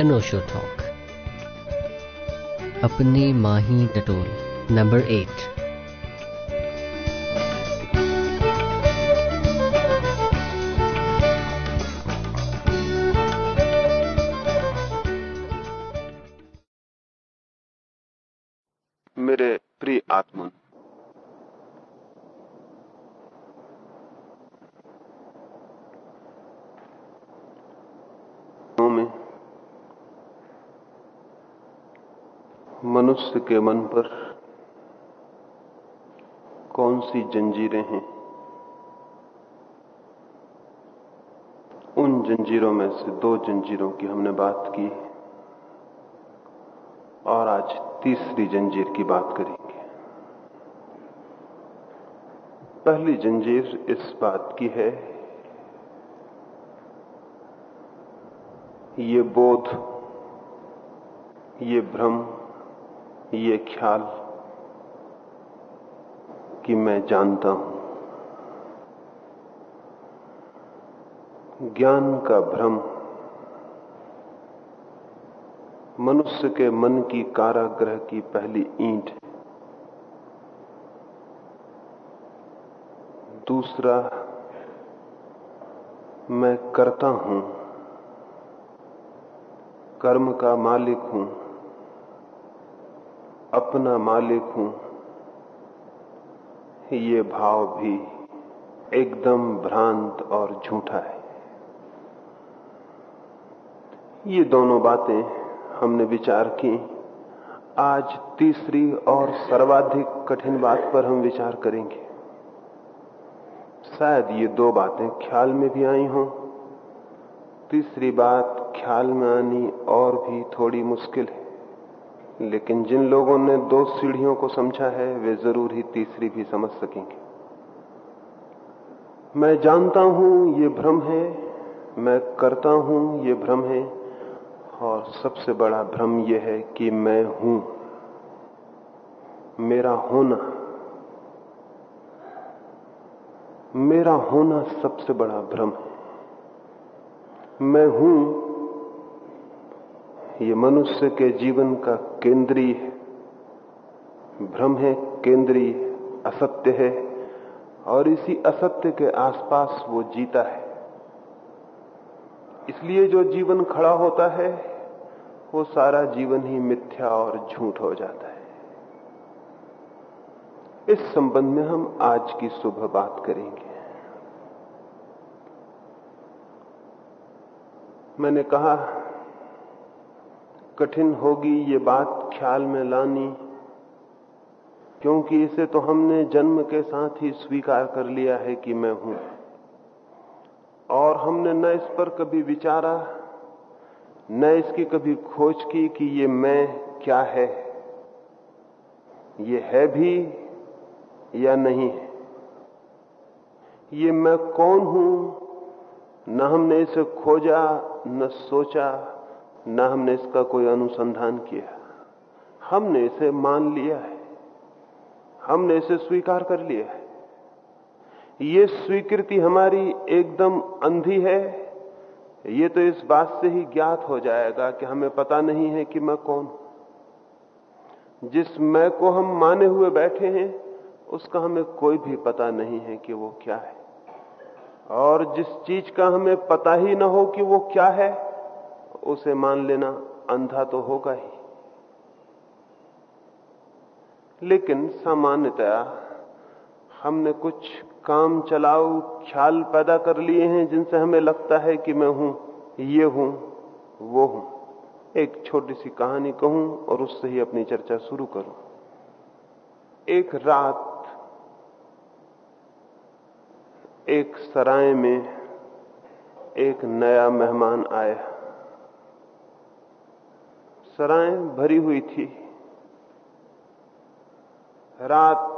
अनोशो talk अपने माही टटोल number eight मनुष्य के मन पर कौन सी जंजीरें हैं? उन जंजीरों में से दो जंजीरों की हमने बात की और आज तीसरी जंजीर की बात करेंगे। पहली जंजीर इस बात की है, ये बोध, ये भ्रम ये ख्याल कि मैं जानता हूँ। ज्ञान का भ्रम मनुष्य के मन की कारागृह की पहली ईंट दूसरा, मैं करता हूँ, कर्म का मालिक हूँ। अपना मालिक हूँ। ये भाव भी एकदम भ्रांत और झूठा है। ये दोनों बातें हमने विचार की। आज तीसरी और सर्वाधिक कठिन बात पर हम विचार करेंगे। शायद ये दो बातें ख्याल में भी आई हों। तीसरी बात ख्याल में आनी और भी थोड़ी मुश्किल है। लेकिन जिन लोगों ने दो सीढ़ियों को समझा है, वे ज़रूर ही तीसरी भी समझ सकेंगे। मैं जानता हूँ ये भ्रम है, मैं करता हूँ ये भ्रम है, और सबसे बड़ा भ्रम यह है कि मैं हूँ। मेरा होना मेरा होना सबसे बड़ा भ्रम है। मैं हूँ ये मनुष्य के जीवन का केंद्रीय भ्रम है, केंद्रीय असत्य है, और इसी असत्य के आसपास वो जीता है। इसलिए जो जीवन खड़ा होता है, वो सारा जीवन ही मिथ्या और झूठ हो जाता है। इस संबंध में हम आज की सुबह बात करेंगे। मैंने कहा कठिन होगी ये बात ख्याल में लानी। क्योंकि इसे तो हमने जन्म के साथ ही स्वीकार कर लिया है कि मैं हूँ। और हमने न इस पर कभी विचारा, न इसकी कभी खोज की कि ये मैं क्या है। ये है भी या नहीं है? ये मैं कौन हूँ? न हमने इसे खोजा, न सोचा। न हमने इसका कोई अनुसंधान किया। हमने इसे मान लिया है। हमने इसे स्वीकार कर लिया है। ये स्वीकृति हमारी एकदम अंधी है। ये तो इस बात से ही ज्ञात हो जाएगा कि हमें पता नहीं है कि मैं कौन जिस मैं को हम माने हुए बैठे हैं, उसका हमें कोई भी पता नहीं है कि वो क्या है। और जिस चीज़ का हमें पता ही ना हो कि वो क्या है उसे मान लेना अंधा तो होगा ही। लेकिन सामान्यतया हमने कुछ काम चलाऊ ख्याल पैदा कर लिए हैं जिनसे हमें लगता है कि मैं हूँ, ये हूँ, वो हूँ। एक छोटी सी कहानी कहूँ और उससे ही अपनी चर्चा शुरू करूँ। एक रात एक सराय में एक नया मेहमान आया। सराय भरी हुई थी। रात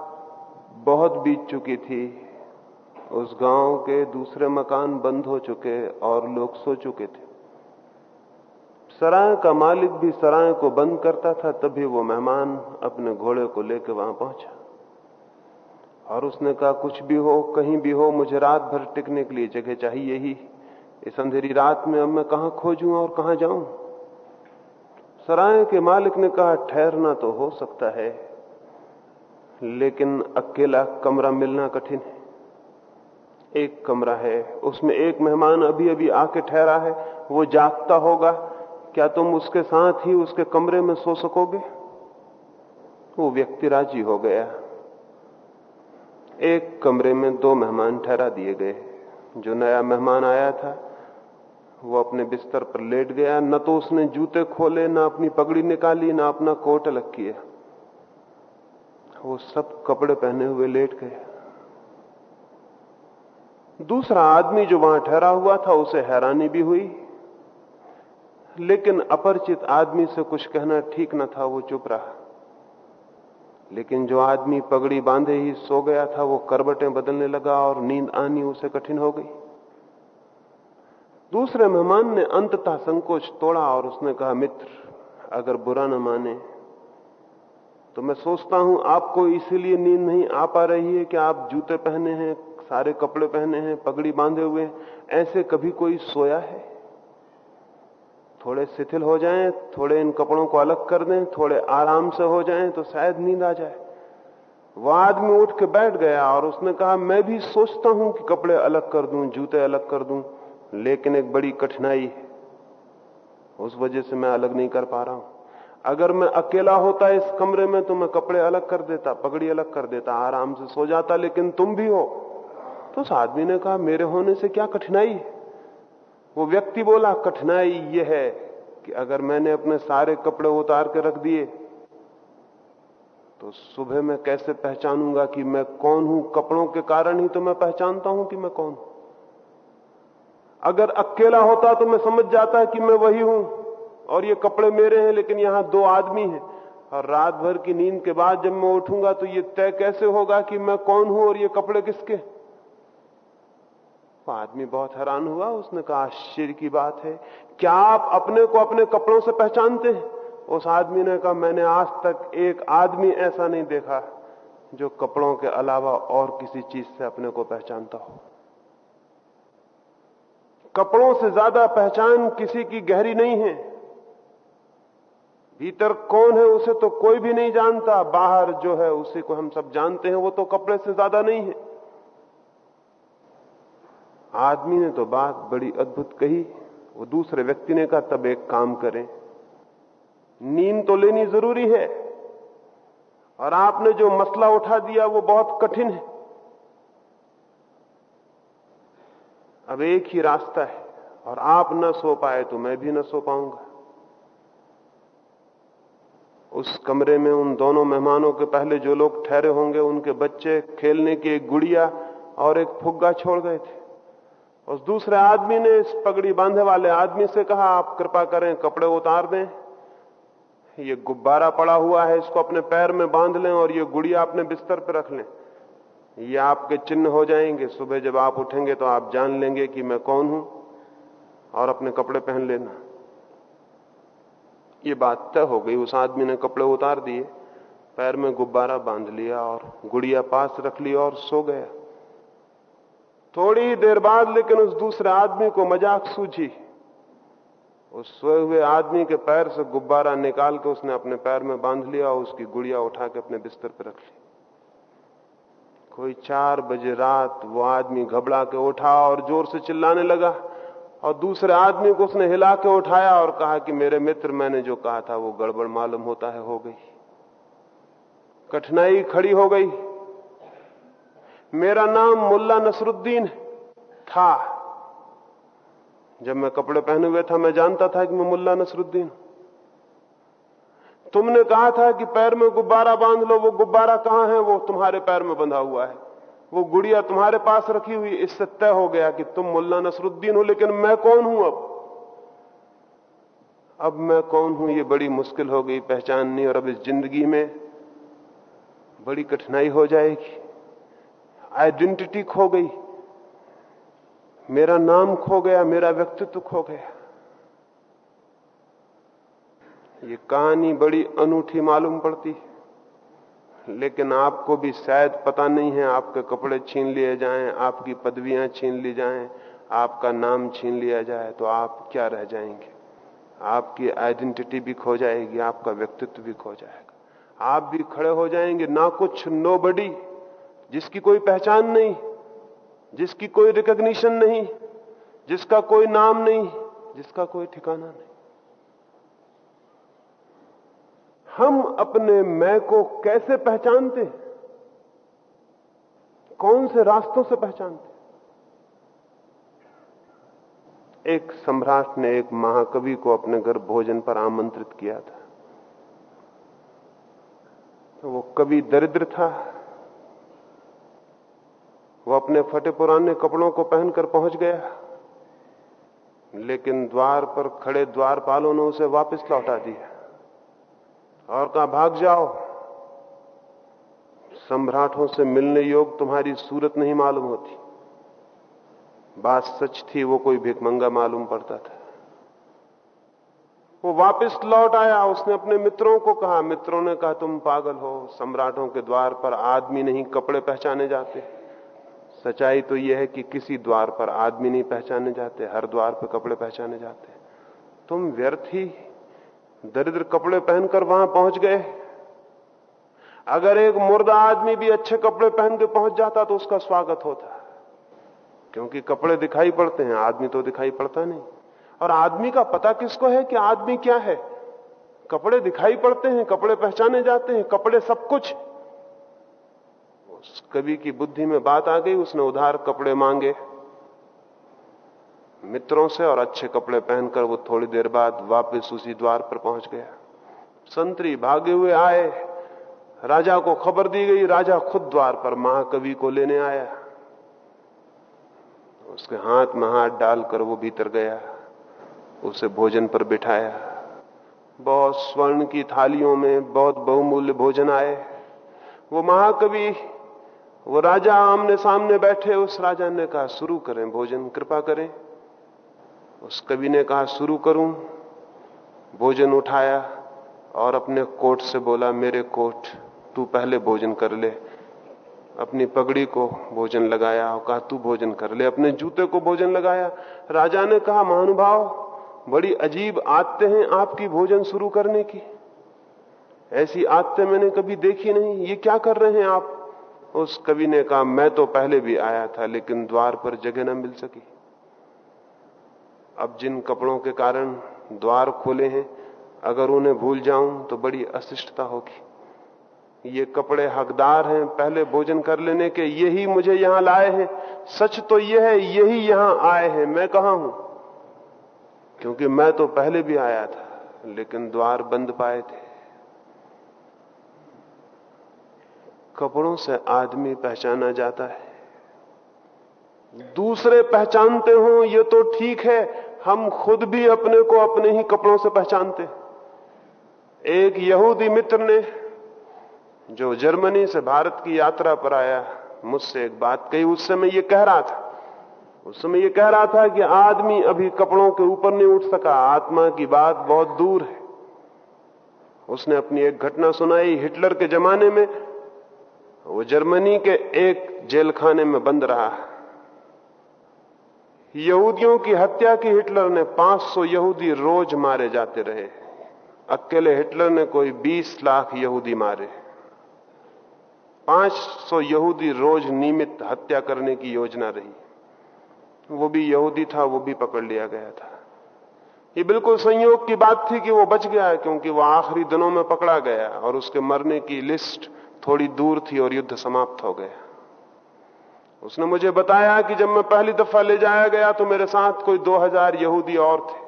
बहुत बीत चुकी थी। उस गाँव के दूसरे मकान बंद हो चुके और लोग सो चुके थे। सराय का मालिक भी सराय को बंद करता था, तभी वो मेहमान अपने घोड़े को लेकर वहाँ पहुँचा। और उसने कहा, कुछ भी हो, कहीं भी हो, मुझे रात भर टिकने के लिए जगह चाहिए ही। इस अंधेरी रात में अब मैं कहा खोजूं और कहा जाऊँ? सराय के मालिक ने कहा, ठहरना तो हो सकता है, लेकिन अकेला कमरा मिलना कठिन है। एक कमरा है, उसमें एक मेहमान अभी अभी आके ठहरा है, वो जागता होगा। क्या तुम उसके साथ ही उसके कमरे में सो सकोगे? वो व्यक्ति राज़ी हो गया। एक कमरे में दो मेहमान ठहरा दिए गए। जो नया मेहमान आया था वो अपने बिस्तर पर लेट गया, न तो उसने जूते खोले, न अपनी पगड़ी निकाली, न अपना कोट अलग किया। वो सब कपड़े पहने हुए लेट गए। दूसरा आदमी जो वहाँ ठहरा हुआ था, उसे हैरानी भी हुई। लेकिन अपरिचित आदमी से कुछ कहना ठीक न था, वो चुप रहा। लेकिन जो आदमी पगड़ी बांधे ही सो गया था, वो करबटें बदलने लगा और नींद आनी उसे कठिन हो गई। दूसरे मेहमान ने अंततः संकोच तोड़ा और उसने कहा मित्र अगर बुरा न माने तो मैं सोचता हूँ आपको इसीलिए नींद नहीं आ पा रही है कि आप जूते पहने हैं सारे कपड़े पहने हैं पगड़ी बांधे हुए ऐसे कभी कोई सोया है? थोड़े शिथिल हो जाएँ, थोड़े इन कपड़ों को अलग कर दें थोड़े आराम से हो जाएँ तो शायद नींद आ जाए। वह आदमी उठ के बैठ गया और उसने कहा मैं भी सोचता हूँ कि कपड़े अलग कर दूँ जूते अलग कर दूँ। लेकिन एक बड़ी कठिनाई है। उस वजह से मैं अलग नहीं कर पा रहा हूँ। अगर मैं अकेला होता इस कमरे में तो मैं कपड़े अलग कर देता, पगड़ी अलग कर देता, आराम से सो जाता, लेकिन तुम भी हो। तो उस आदमी ने कहा, मेरे होने से क्या कठिनाई? वो व्यक्ति बोला, कठिनाई ये है कि अगर मैंने अपने सारे कपड़े उतार के रख दिए तो सुबह मैं कैसे पहचानूँगा कि मैं कौन हूँ? कपड़ों के कारण ही तो मैं पहचानता हूँ कि मैं कौन हूँ। अगर अकेला होता तो मैं समझ जाता कि मैं वही हूँ। और ये कपड़े मेरे हैं, लेकिन यहाँ दो आदमी हैं। और रात भर की नींद के बाद जब मैं उठूँगा तो ये तय कैसे होगा कि मैं कौन हूँ और ये कपड़े किसके? आदमी बहुत हैरान हुआ। उसने कहा, आश्चर्य की बात है। क्या आप अपने को अपने कपड़ों से पहचानते हैं? उस आदमी ने कहा, मैंने आज तक एक आदमी ऐसा नहीं देखा जो कपड़ों के अलावा और किसी चीज़ से अपने को पहचानता हो। कपड़ों से ज़्यादा पहचान किसी की गहरी नहीं है। भीतर कौन है उसे तो कोई भी नहीं जानता, बाहर जो है उसी को हम सब जानते हैं, वो तो कपड़े से ज़्यादा नहीं है। आदमी ने तो बात बड़ी अद्भुत कही, वो दूसरे व्यक्ति ने कहा, तब एक काम करें। नींद तो लेनी ज़रूरी है, और आपने जो मसला उठा दिया वो बहुत कठिन है। अब एक ही रास्ता है, और आप न सो पाए तो मैं भी न सो पाऊँगा। उस कमरे में उन दोनों मेहमानों के पहले जो लोग ठहरे होंगे, उनके बच्चे खेलने की एक गुड़िया और एक फुग्गा छोड़ गए थे। उस दूसरे आदमी ने इस पगड़ी बांधे वाले आदमी से कहा, आप कृपा करें, कपड़े उतार दें। ये गुब्बारा पड़ा हुआ है, इसको अपने पैर में बाँध लें और ये गुड़िया अपने बिस्तर पर रख लें। ये आपके चिन्ह हो जाएँगे। सुबह जब आप उठेंगे तो आप जान लेंगे कि मैं कौन हूँ और अपने कपड़े पहन लेना। ये बात तय हो गई। उस आदमी ने कपड़े उतार दिए, पैर में गुब्बारा बाँध लिया और गुड़िया पास रख लिया और सो गया। थोड़ी देर बाद लेकिन उस दूसरे आदमी को मज़ाक सूझी। उस सोए हुए आदमी के पैर से गुब्बारा निकाल के उसने अपने पैर में बाँध लिया और उसकी गुड़िया उठा के अपने बिस्तर पर रख ली। कोई चार बजे रात वो आदमी घबरा के उठा और ज़ोर से चिल्लाने लगा और दूसरे आदमी को उसने हिला के उठाया और कहा कि मेरे मित्र, मैंने जो कहा था वो गड़बड़ मालूम होता है, हो गई। कठिनाई खड़ी हो गई। मेरा नाम मुल्ला नसरुद्दीन था। जब मैं कपड़े पहने हुए था, मैं जानता था कि मैं मुल्ला नसरुद्दीन तुमने कहा था कि पैर में गुब्बारा बाँध लो, वो गुब्बारा कहाँ है? वो तुम्हारे पैर में बंधा हुआ है। वो गुड़िया तुम्हारे पास रखी हुई, इससे तय हो गया कि तुम मुल्ला नसरुद्दीन हो, लेकिन मैं कौन हूँ अब? अब मैं कौन हूँ? ये बड़ी मुश्किल हो गई पहचाननी, और अब इस ज़िंदगी में बड़ी कठिनाई हो जाएगी। आइडेंटिटी खो गई। मेरा नाम खो गया, मेरा व्यक्तित्व खो गया। ये कहानी बड़ी अनूठी मालूम पड़ती है। लेकिन आपको भी शायद पता नहीं है आपके कपड़े छीन लिए जाएँ, आपकी पदवियाँ छीन ली जाएँ, आपका नाम छीन लिया जाए तो आप क्या रह जाएँगे? आपकी आइडेंटिटी भी खो जाएगी आपका व्यक्तित्व भी खो जाएगा। आप भी खड़े हो जाएँगे ना कुछ नो बडी जिसकी कोई पहचान नहीं जिसकी कोई रिकग्निशन नहीं जिसका कोई नाम नहीं जिसका कोई ठिकाना नहीं। हम अपने मैं को कैसे पहचानते कौन से रास्तों से पहचानते एक सम्राट ने एक महाकवि को अपने घर भोजन पर आमंत्रित किया था। तो वो कवि दरिद्र था। वो अपने फटे पुराने कपड़ों को पहनकर पहुँच गया। लेकिन द्वार पर खड़े द्वारपालों ने उसे वापस लौटा दिया। और कहा, भाग जाओ। सम्राटों से मिलने योग तुम्हारी सूरत नहीं मालूम होती। बात सच थी, वो कोई भिकमंगा मालूम पड़ता था। वो वापस लौट आया, उसने अपने मित्रों को कहा। मित्रों ने कहा, तुम पागल हो। सम्राटों के द्वार पर आदमी नहीं, कपड़े पहचाने जाते। सच्चाई तो यह है कि किसी द्वार पर आदमी नहीं पहचाने जाते, हर द्वार पर कपड़े पहचाने जाते। तुम व्यर्थ ही दरिद्र कपड़े पहनकर वहाँ पहुँच गए। अगर एक मुर्दा आदमी भी अच्छे कपड़े पहन के पहुँच जाता तो उसका स्वागत होता। क्योंकि कपड़े दिखाई पड़ते हैं, आदमी तो दिखाई पड़ता नहीं। और आदमी का पता किसको है कि आदमी क्या है? कपड़े दिखाई पड़ते हैं, कपड़े पहचाने जाते हैं, कपड़े सब कुछ। उस कवि की बुद्धि में बात आ गई, उसने उधार कपड़े मांगे। मित्रों से और अच्छे कपड़े पहनकर वो थोड़ी देर बाद वापस उसी द्वार पर पहुँच गया। संतरी भागे हुए आए। राजा को खबर दी गई। राजा खुद द्वार पर महाकवि को लेने आया। उसके हाथ में हाथ डालकर वो भीतर गया। उसे भोजन पर बिठाया। बहुत स्वर्ण की थालियों में बहुत बहुमूल्य भोजन आए। वो महाकवि, वो राजा आमने सामने बैठे। उस राजा ने कहा, शुरू करें भोजन, कृपा करें। उस कवि ने कहा, शुरू करूँ? भोजन उठाया और अपने कोट से बोला, मेरे कोट, तू पहले भोजन कर ले। अपनी पगड़ी को भोजन लगाया और कहा, तू भोजन कर ले। अपने जूते को भोजन लगाया। राजा ने कहा, महानुभाव, बड़ी अजीब आदतें हैं आपकी भोजन शुरू करने की। ऐसी आदतें मैंने कभी देखी नहीं। ये क्या कर रहे हैं आप? उस कवि ने कहा, मैं तो पहले भी आया था, लेकिन द्वार पर जगह न मिल सकी। अब जिन कपड़ों के कारण द्वार खोले हैं, अगर उन्हें भूल जाऊँ तो बड़ी अशिष्टता होगी। ये कपड़े हकदार हैं, पहले भोजन कर लेने के यही मुझे यहाँ लाए हैं। सच तो यह है, यही यहाँ आए हैं। मैं कहा हूँ? क्योंकि मैं तो पहले भी आया था, लेकिन द्वार बंद पाए थे। कपड़ों से आदमी पहचाना जाता है। दूसरे पहचानते हो, ये तो ठीक है हम खुद भी अपने को अपने ही कपड़ों से पहचानते। एक यहूदी मित्र ने, जो जर्मनी से भारत की यात्रा पर आया, मुझसे एक बात कही। उस समय ये कह रहा था, उस समय ये कह रहा था कि आदमी अभी कपड़ों के ऊपर नहीं उठ सका। आत्मा की बात बहुत दूर है। उसने अपनी एक घटना सुनाई हिटलर के जमाने में। वो जर्मनी के एक जेलखाने में बंद रहा। यहूदियों की हत्या की हिटलर ने 500 यहूदी रोज मारे जाते रहे। अकेले हिटलर ने कोई 20 लाख यहूदी मारे। 500 यहूदी रोज नियमित हत्या करने की योजना रही। वो भी यहूदी था, वो भी पकड़ लिया गया था। ये बिल्कुल संयोग की बात थी कि वो बच गया क्योंकि वो आखिरी दिनों में पकड़ा गया और उसके मरने की लिस्ट थोड़ी दूर थी और युद्ध समाप्त हो गया। उसने मुझे बताया कि जब मैं पहली दफ़ा ले जाया गया तो मेरे साथ कोई 2000 यहूदी और थे।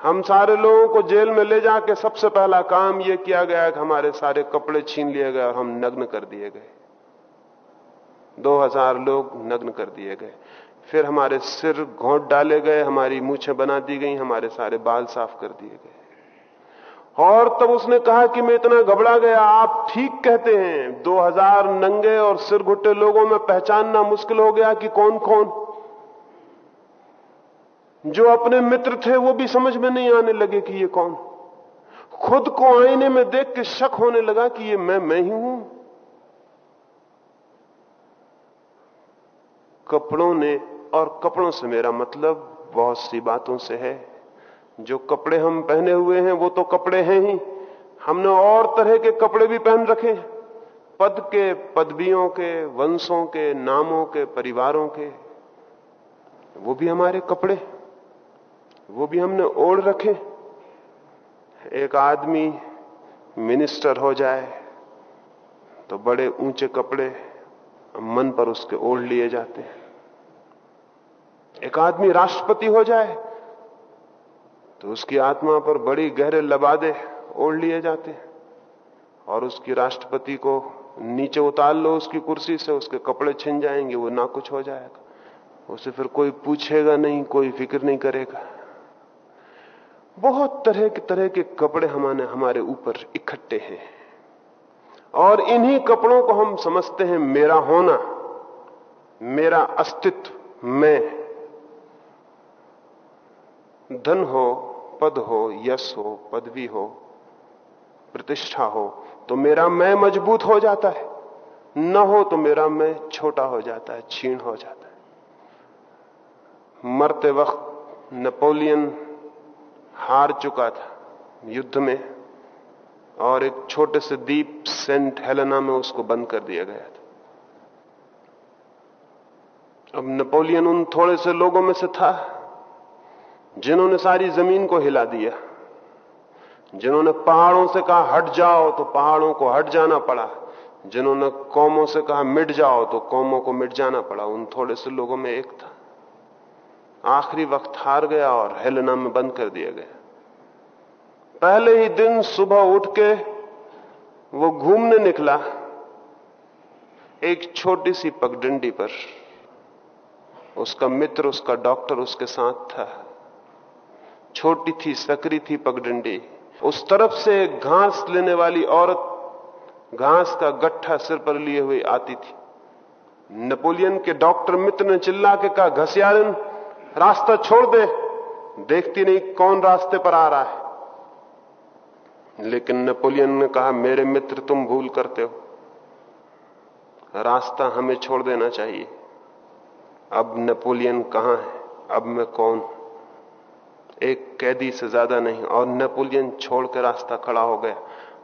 हम सारे लोगों को जेल में ले जाके सबसे पहला काम यह किया गया कि हमारे सारे कपड़े छीन लिए गए और हम नग्न कर दिए गए। 2000 लोग नग्न कर दिए गए। फिर हमारे सिर घोंट डाले गए, हमारी मूछें बना दी गई, हमारे सारे बाल साफ़ कर दिए गए। और तब उसने कहा कि मैं इतना घबरा गया, आप ठीक कहते हैं। 2000 नंगे और सिर घुट्टे लोगों में पहचानना मुश्किल हो गया कि कौन कौन जो अपने मित्र थे, वो भी समझ में नहीं आने लगे कि ये कौन। खुद को आईने में देख के शक होने लगा कि ये मैं मैं ही हूँ। कपड़ों ने, और कपड़ों से मेरा मतलब बहुत सी बातों से है। जो कपड़े हम पहने हुए हैं, वो तो कपड़े हैं ही। हमने और तरह के कपड़े भी पहन रखे पद के, पदवियों के, वंशों के, नामों के, परिवारों के, वो भी हमारे कपड़े वो भी हमने ओढ़ रखे एक आदमी मिनिस्टर हो जाए तो बड़े ऊँचे कपड़े मन पर उसके ओढ़ लिए जाते हैं। एक आदमी राष्ट्रपति हो जाए तो उसकी आत्मा पर बड़ी गहरे लबादे ओढ़ लिए जाते हैं। और उसकी राष्ट्रपति को नीचे उतार लो उसकी कुर्सी से, उसके कपड़े छिन जाएँगे, वो ना कुछ हो जाएगा। उसे फिर कोई पूछेगा नहीं, कोई फ़िक्र नहीं करेगा। बहुत तरह के तरह के कपड़े हमारे हमारे ऊपर इकट्ठे हैं। और इन्हीं कपड़ों को हम समझते हैं, मेरा होना, मेरा अस्तित्व, मैं। धन हो पद हो यश हो पदवी हो, प्रतिष्ठा हो तो मेरा मैं मज़बूत हो जाता है। न हो तो मेरा मैं छोटा हो जाता है छीण हो जाता है। मरते वक्त नेपोलियन हार चुका था युद्ध में, और एक छोटे से द्वीप सेंट हेलेना में उसको बंद कर दिया गया था। अब नेपोलियन उन थोड़े से लोगों में से था जिन्होंने सारी ज़मीन को हिला दिया जिन्होंने पहाड़ों से कहा, हट जाओ तो पहाड़ों को हट जाना पड़ा। जिन्होंने कौमों से कहा, मिट जाओ तो कौमों को मिट जाना पड़ा। उन थोड़े से लोगों में एक था। आखिरी वक्त हार गया और हेलेना में बंद कर दिया गया। पहले ही दिन सुबह उठ के वो घूमने निकला, एक छोटी सी पगडंडी पर। उसका मित्र, उसका डॉक्टर उसके साथ था। छोटी थी, सकरी थी पगडंडी। उस तरफ़ से घास लेने वाली औरत घास का गट्ठा सिर पर लिए हुए आती थी। नेपोलियन के डॉक्टर मित्र ने चिल्ला के कहा, घसियारन, रास्ता छोड़ दे। देखती नहीं कौन रास्ते पर आ रहा है। लेकिन नेपोलियन ने कहा, मेरे मित्र, तुम भूल करते हो। रास्ता हमें छोड़ देना चाहिए। अब नेपोलियन कहाँ है? अब मैं कौन एक कैदी से ज़्यादा नहीं, और नेपोलियन छोड़ के रास्ता खड़ा हो गया।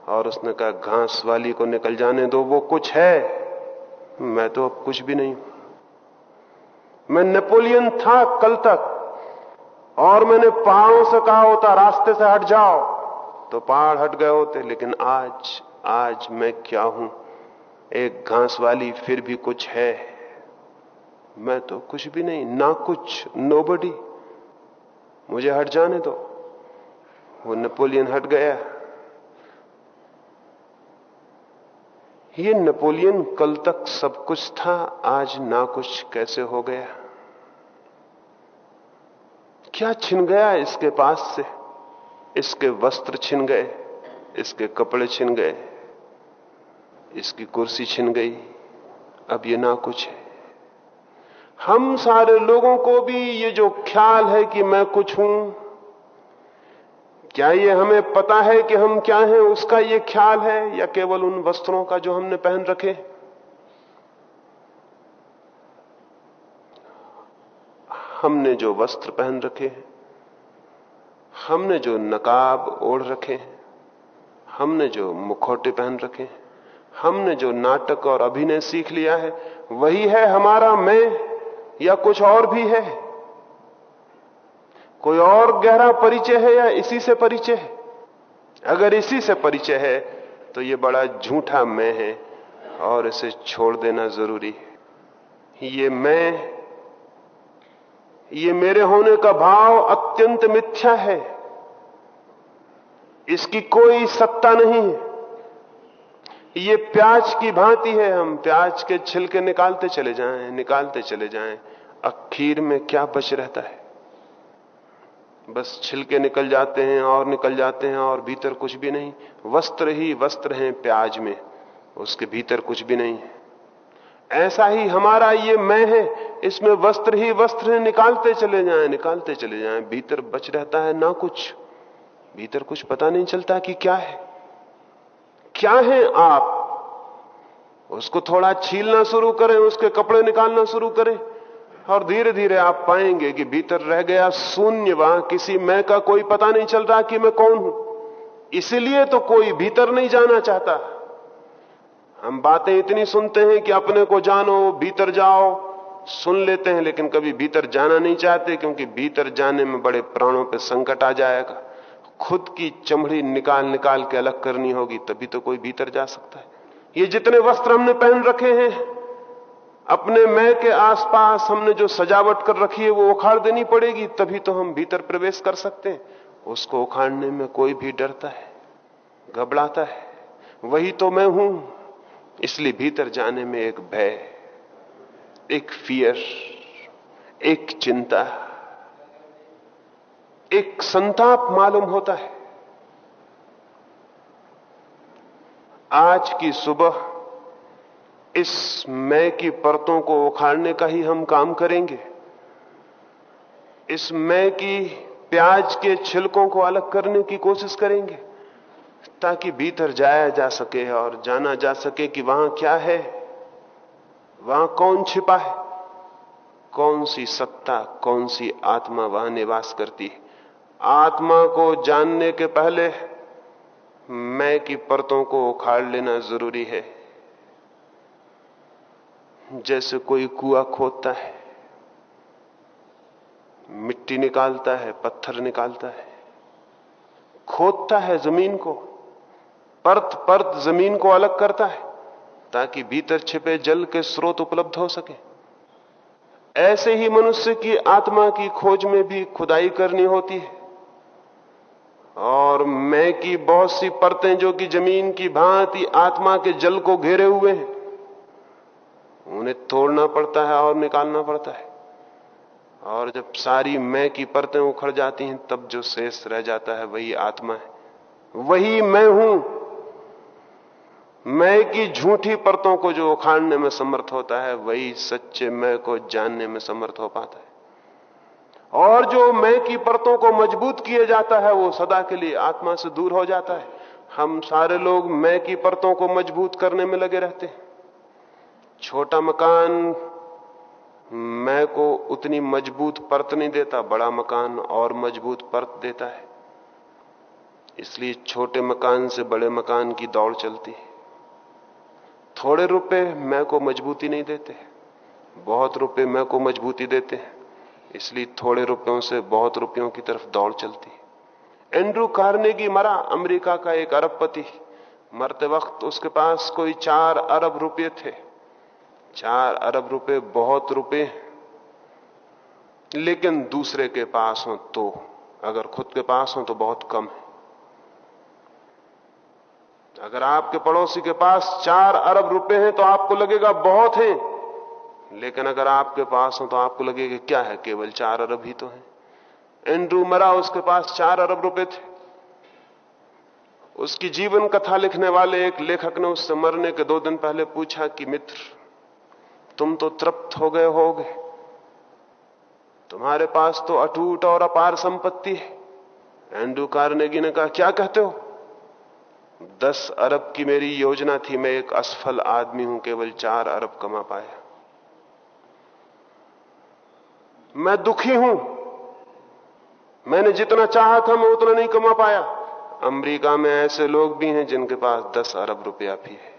और उसने कहा, घास वाली को निकल जाने दो, वो कुछ है। मैं तो अब कुछ भी नहीं मैं नेपोलियन था कल तक, और मैंने पहाड़ों से कहा होता, रास्ते से हट जाओ। तो पहाड़ हट गए होते, लेकिन आज आज मैं क्या हूँ? एक घास वाली फिर भी कुछ है। मैं तो कुछ भी नहीं, ना कुछ नोबडी मुझे हट जाने दो। वो नेपोलियन हट गया। ये नेपोलियन कल तक सब कुछ था, आज ना कुछ कैसे हो गया? क्या छिन गया इसके पास से? इसके वस्त्र छिन गए, इसके कपड़े छिन गए, इसकी कुर्सी छिन गई, अब ये ना कुछ है। हम सारे लोगों को भी ये जो ख्याल है कि मैं कुछ हूँ, क्या ये हमें पता है कि हम क्या हैं? उसका ये ख्याल है या केवल उन वस्त्रों का जो हमने पहन रखे? हमने जो वस्त्र पहन रखे हमने जो नकाब ओढ़ रखे हमने जो मुखौटे पहन रखे हमने जो नाटक और अभिनय सीख लिया है, वही है हमारा मैं। या कुछ और भी है? कोई और गहरा परिचय है या इसी से परिचय है? अगर इसी से परिचय है तो ये बड़ा झूठा मैं है, और इसे छोड़ देना ज़रूरी है। ये मैं, ये मेरे होने का भाव अत्यंत मिथ्या है। इसकी कोई सत्ता नहीं है। ये प्याज की भांति है हम, प्याज के छिलके निकालते चले जाएँ, निकालते चले जाएँ। अखीर में क्या बच रहता है? बस छिलके निकल जाते हैं और निकल जाते हैं और भीतर कुछ भी नहीं। वस्त्र ही वस्त्र हैं प्याज में, उसके भीतर कुछ भी नहीं है। ऐसा ही हमारा ये मैं है, इसमें वस्त्र ही वस्त्र है, निकालते चले जाएँ, निकालते चले जाएँ। भीतर बच रहता है ना कुछ। भीतर कुछ पता नहीं चलता कि क्या है। क्या है आप? उसको थोड़ा छीलना शुरू करें, उसके कपड़े निकालना शुरू करें, और धीरे धीरे आप पाएँगे कि भीतर रह गया शून्य वहाँ। किसी मैं का कोई पता नहीं चल रहा कि मैं कौन हूँ। इसलिए तो कोई भीतर नहीं जाना चाहता। हम बातें इतनी सुनते हैं कि अपने को जानो, भीतर जाओ, सुन लेते हैं, लेकिन कभी भीतर जाना नहीं चाहते, क्योंकि भीतर जाने में बड़े प्राणों पर संकट आ जाएगा। खुद की चमड़ी निकाल निकाल के अलग करनी होगी, तभी तो कोई भीतर जा सकता है। ये जितने वस्त्र हमने पहन रखे हैं, अपने मैं के आसपास हमने जो सजावट कर रखी है, वो उखाड़ देनी पड़ेगी, तभी तो हम भीतर प्रवेश कर सकते हैं। उसको उखाड़ने में कोई भी डरता है, घबराता है। वही तो मैं हूँ, इसलिए भीतर जाने में एक भय, एक फियर एक चिंता। एक संताप मालूम होता है। आज की सुबह इस मैं की परतों को उखाड़ने का ही हम काम करेंगे। इस मैं की प्याज के छिलकों को अलग करने की कोशिश करेंगे, ताकि भीतर जाया जा सके और जाना जा सके कि वहाँ क्या है, वहाँ कौन छिपा है, कौन सी सत्ता, कौन सी आत्मा वहाँ निवास करती है। आत्मा को जानने के पहले मैं की परतों को उखाड़ लेना ज़रूरी है। जैसे कोई कुआ खोदता है, मिट्टी निकालता है, पत्थर निकालता है, खोदता है ज़मीन को, परत परत ज़मीन को अलग करता है, ताकि भीतर छिपे जल के स्रोत उपलब्ध हो सके। ऐसे ही मनुष्य की आत्मा की खोज में भी खुदाई करनी होती है। और मैं की बहुत सी परतें जो कि ज़मीन की भांति आत्मा के जल को घेरे हुए हैं, उन्हें तोड़ना पड़ता है और निकालना पड़ता है। और जब सारी मैं की परतें उखड़ जाती हैं, तब जो शेष रह जाता है वही आत्मा है। वही मैं हूँ। मैं की झूठी परतों को जो उखाड़ने में समर्थ होता है, वही सच्चे मैं को जानने में समर्थ हो पाता है। और जो मैं की परतों को मज़बूत किया जाता है, वो सदा के लिए आत्मा से दूर हो जाता है। हम सारे लोग मैं की परतों को मज़बूत करने में लगे रहते हैं। छोटा मकान, मैं को उतनी मज़बूत परत नहीं देता, बड़ा मकान और मज़बूत परत देता है। इसलिए छोटे मकान से बड़े मकान की दौड़ चलती है। थोड़े रुपए मैं को मजबूती नहीं देते बहुत रुपए मैं को मजबूती देते हैं। इसलिए थोड़े रुपयों से बहुत रुपयों की तरफ़ दौड़ चलती है। एंड्रू कार्नेगी मरा, अमेरिका का एक अरबपति मरते वक्त उसके पास कोई चार अरब रुपए थे। चार अरब रुपए बहुत रुपए लेकिन दूसरे के पास हो तो अगर खुद के पास हो तो बहुत कम है। अगर आपके पड़ोसी के पास चार अरब रुपए हैं तो आपको लगेगा बहुत है। लेकिन अगर आपके पास हो तो आपको लगेगा, क्या है? केवल चार अरब ही तो है। एंड्रू मरा, उसके पास चार अरब रुपए थे। उसकी जीवन कथा लिखने वाले एक लेखक ने उससे मरने के दो दिन पहले पूछा कि, मित्र, तुम तो तृप्त हो गए होगे। तुम्हारे पास तो अटूट और अपार संपत्ति है। एंड्रू कार्नेगी ने कहा, क्या कहते हो? दस अरब की मेरी योजना थी, मैं एक असफल आदमी हूँ, केवल चार अरब कमा पाया। मैं दुखी हूँ। मैंने जितना चाहा था, मैं उतना नहीं कमा पाया। अमेरिका में ऐसे लोग भी हैं जिनके पास दस अरब रुपया भी है।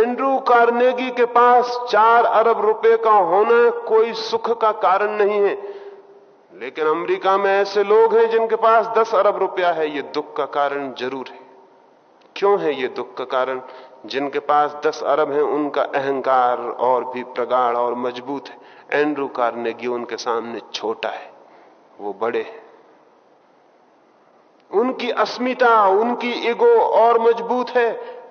एंड्रू कार्नेगी के पास चार अरब रुपए का होना कोई सुख का कारण नहीं है। लेकिन अमेरिका में ऐसे लोग हैं जिनके पास दस अरब रुपया है, ये दुख का कारण ज़रूर है। क्यों है ये दुख का कारण? जिनके पास दस अरब है, उनका अहंकार और भी प्रगाढ़ और मज़बूत है। एंड्रू कार्नेगी उनके सामने छोटा है। वो बड़े हैं। उनकी अस्मिता, उनकी ईगो और मज़बूत है।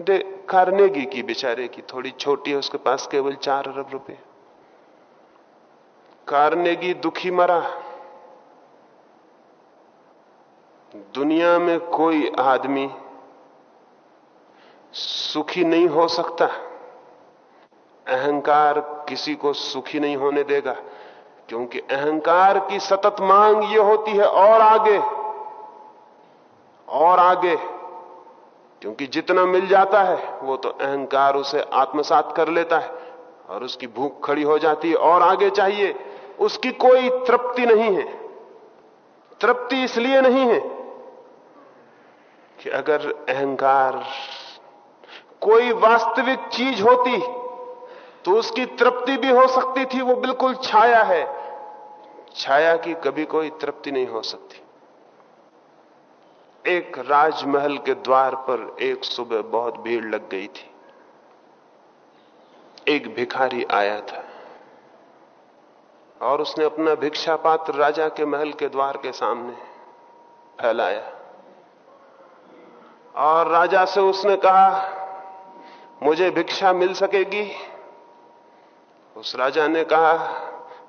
दे, कार्नेगी की बेचारे की थोड़ी छोटी है, उसके पास केवल चार अरब रुपए। कार्नेगी दुखी मरा। दुनिया में कोई आदमी सुखी नहीं हो सकता। अहंकार किसी को सुखी नहीं होने देगा, क्योंकि अहंकार की सतत मांग यह होती है, और आगे और आगे, क्योंकि जितना मिल जाता है, वो तो अहंकार उसे आत्मसात कर लेता है, और उसकी भूख खड़ी हो जाती है, और आगे चाहिए, उसकी कोई तृप्ति नहीं है। तृप्ति इसलिए नहीं है कि अगर अहंकार कोई वास्तविक चीज़ होती तो उसकी तृप्ति भी हो सकती थी, वो बिल्कुल छाया है। छाया की कभी कोई तृप्ति नहीं हो सकती। एक राजमहल के द्वार पर एक सुबह बहुत भीड़ लग गई थी। एक भिखारी आया था, और उसने अपना भिक्षा पात्र राजा के महल के द्वार के सामने फैलाया। और राजा से उसने कहा मुझे भिक्षा मिल सकेगी? उस राजा ने कहा,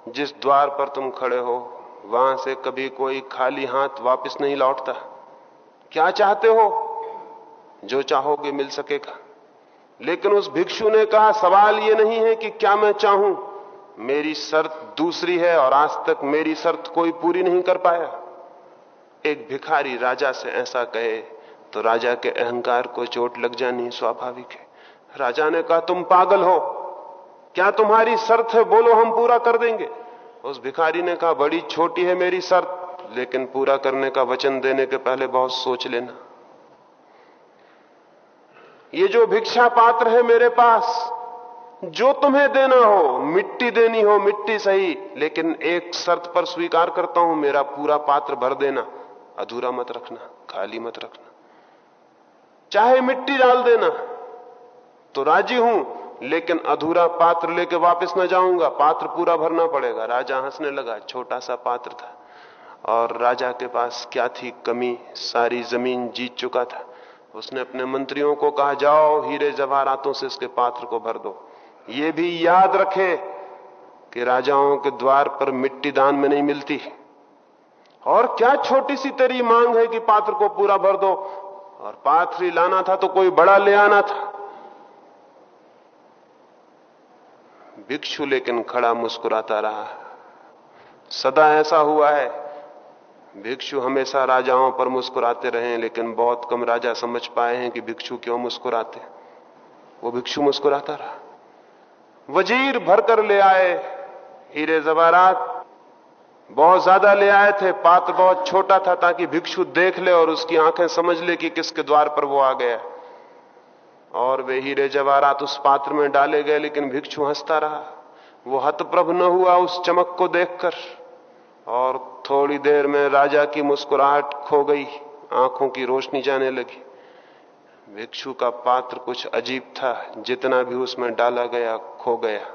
जिस द्वार पर तुम खड़े हो, वहाँ से कभी कोई खाली हाथ वापस नहीं लौटता। क्या चाहते हो? जो चाहोगे मिल सकेगा। लेकिन उस भिक्षु ने कहा, सवाल यह नहीं है कि क्या मैं चाहूँ। मेरी शर्त दूसरी है और आज तक मेरी शर्त कोई पूरी नहीं कर पाया। एक भिखारी राजा से ऐसा कहे तो राजा के अहंकार को चोट लग जानी स्वाभाविक है। राजा ने कहा, तुम पागल हो। क्या तुम्हारी शर्त है? बोलो, हम पूरा कर देंगे। उस भिखारी ने कहा, बड़ी छोटी है मेरी शर्त, लेकिन पूरा करने का वचन देने के पहले बहुत सोच लेना। ये जो भिक्षा पात्र है मेरे पास, जो तुम्हें देना हो, मिट्टी देनी हो, मिट्टी सही, लेकिन एक शर्त पर स्वीकार करता हूँ, मेरा पूरा पात्र भर देना। अधूरा मत रखना, खाली मत रखना। चाहे मिट्टी डाल देना तो राज़ी हूँ, लेकिन अधूरा पात्र लेके वापस ना जाऊँगा। पात्र पूरा भरना पड़ेगा। राजा हंसने लगा। छोटा सा पात्र था। और राजा के पास क्या थी कमी? सारी ज़मीन जीत चुका था। उसने अपने मंत्रियों को कहा, जाओ हीरे जवाहरातों से इसके पात्र को भर दो। ये भी याद रखे कि राजाओं के द्वार पर मिट्टी दान में नहीं मिलती और क्या छोटी सी तेरी मांग है कि पात्र को पूरा भर दो? और पात्र लाना था तो कोई बड़ा ले आना था। भिक्षु लेकिन खड़ा मुस्कुराता रहा। सदा ऐसा हुआ है, भिक्षु हमेशा राजाओं पर मुस्कुराते रहे, लेकिन बहुत कम राजा समझ पाए हैं कि भिक्षु क्यों मुस्कुराते। वो भिक्षु मुस्कुराता रहा। वज़ीर भरकर ले आए, हीरे जवारात बहुत ज़्यादा ले आए थे पात्र बहुत छोटा था ताकि भिक्षु देख ले और उसकी आँखें समझ ले कि किसके द्वार पर वो आ गया। और वे हीरे जवारात उस पात्र में डाले गए, लेकिन भिक्षु हंसता रहा। वो हतप्रभ न हुआ उस चमक को देखकर। और थोड़ी देर में राजा की मुस्कुराहट खो गई, आँखों की रोशनी जाने लगी। भिक्षु का पात्र कुछ अजीब था, जितना भी उसमें डाला गया, खो गया।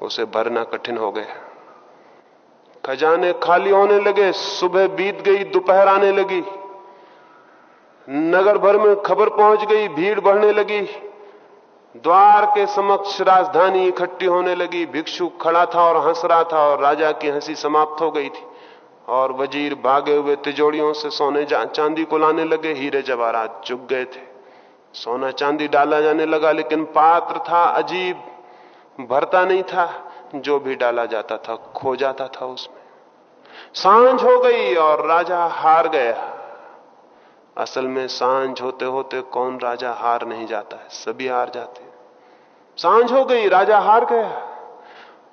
उसे भरना कठिन हो गया। खजाने खाली होने लगे, सुबह बीत गई, दोपहर आने लगी। नगर भर में खबर पहुँच गई, भीड़ बढ़ने लगी। द्वार के समक्ष राजधानी इकट्ठी होने लगी। भिक्षु खड़ा था और हंस रहा था और राजा की हँसी समाप्त हो गई थी। और वज़ीर भागे हुए तिजोड़ियों से सोने चांदी को लाने लगे। हीरे जवाहरात चुग गए थे। सोना चांदी डाला जाने लगा, लेकिन पात्र था, अजीब, भरता नहीं था। जो भी डाला जाता था, खो जाता था उसमें। साँझ हो गई और राजा हार गया। असल में साँझ होते होते कौन राजा हार नहीं जाता है? सभी हार जाते हैं। साँझ हो गई, राजा हार गया।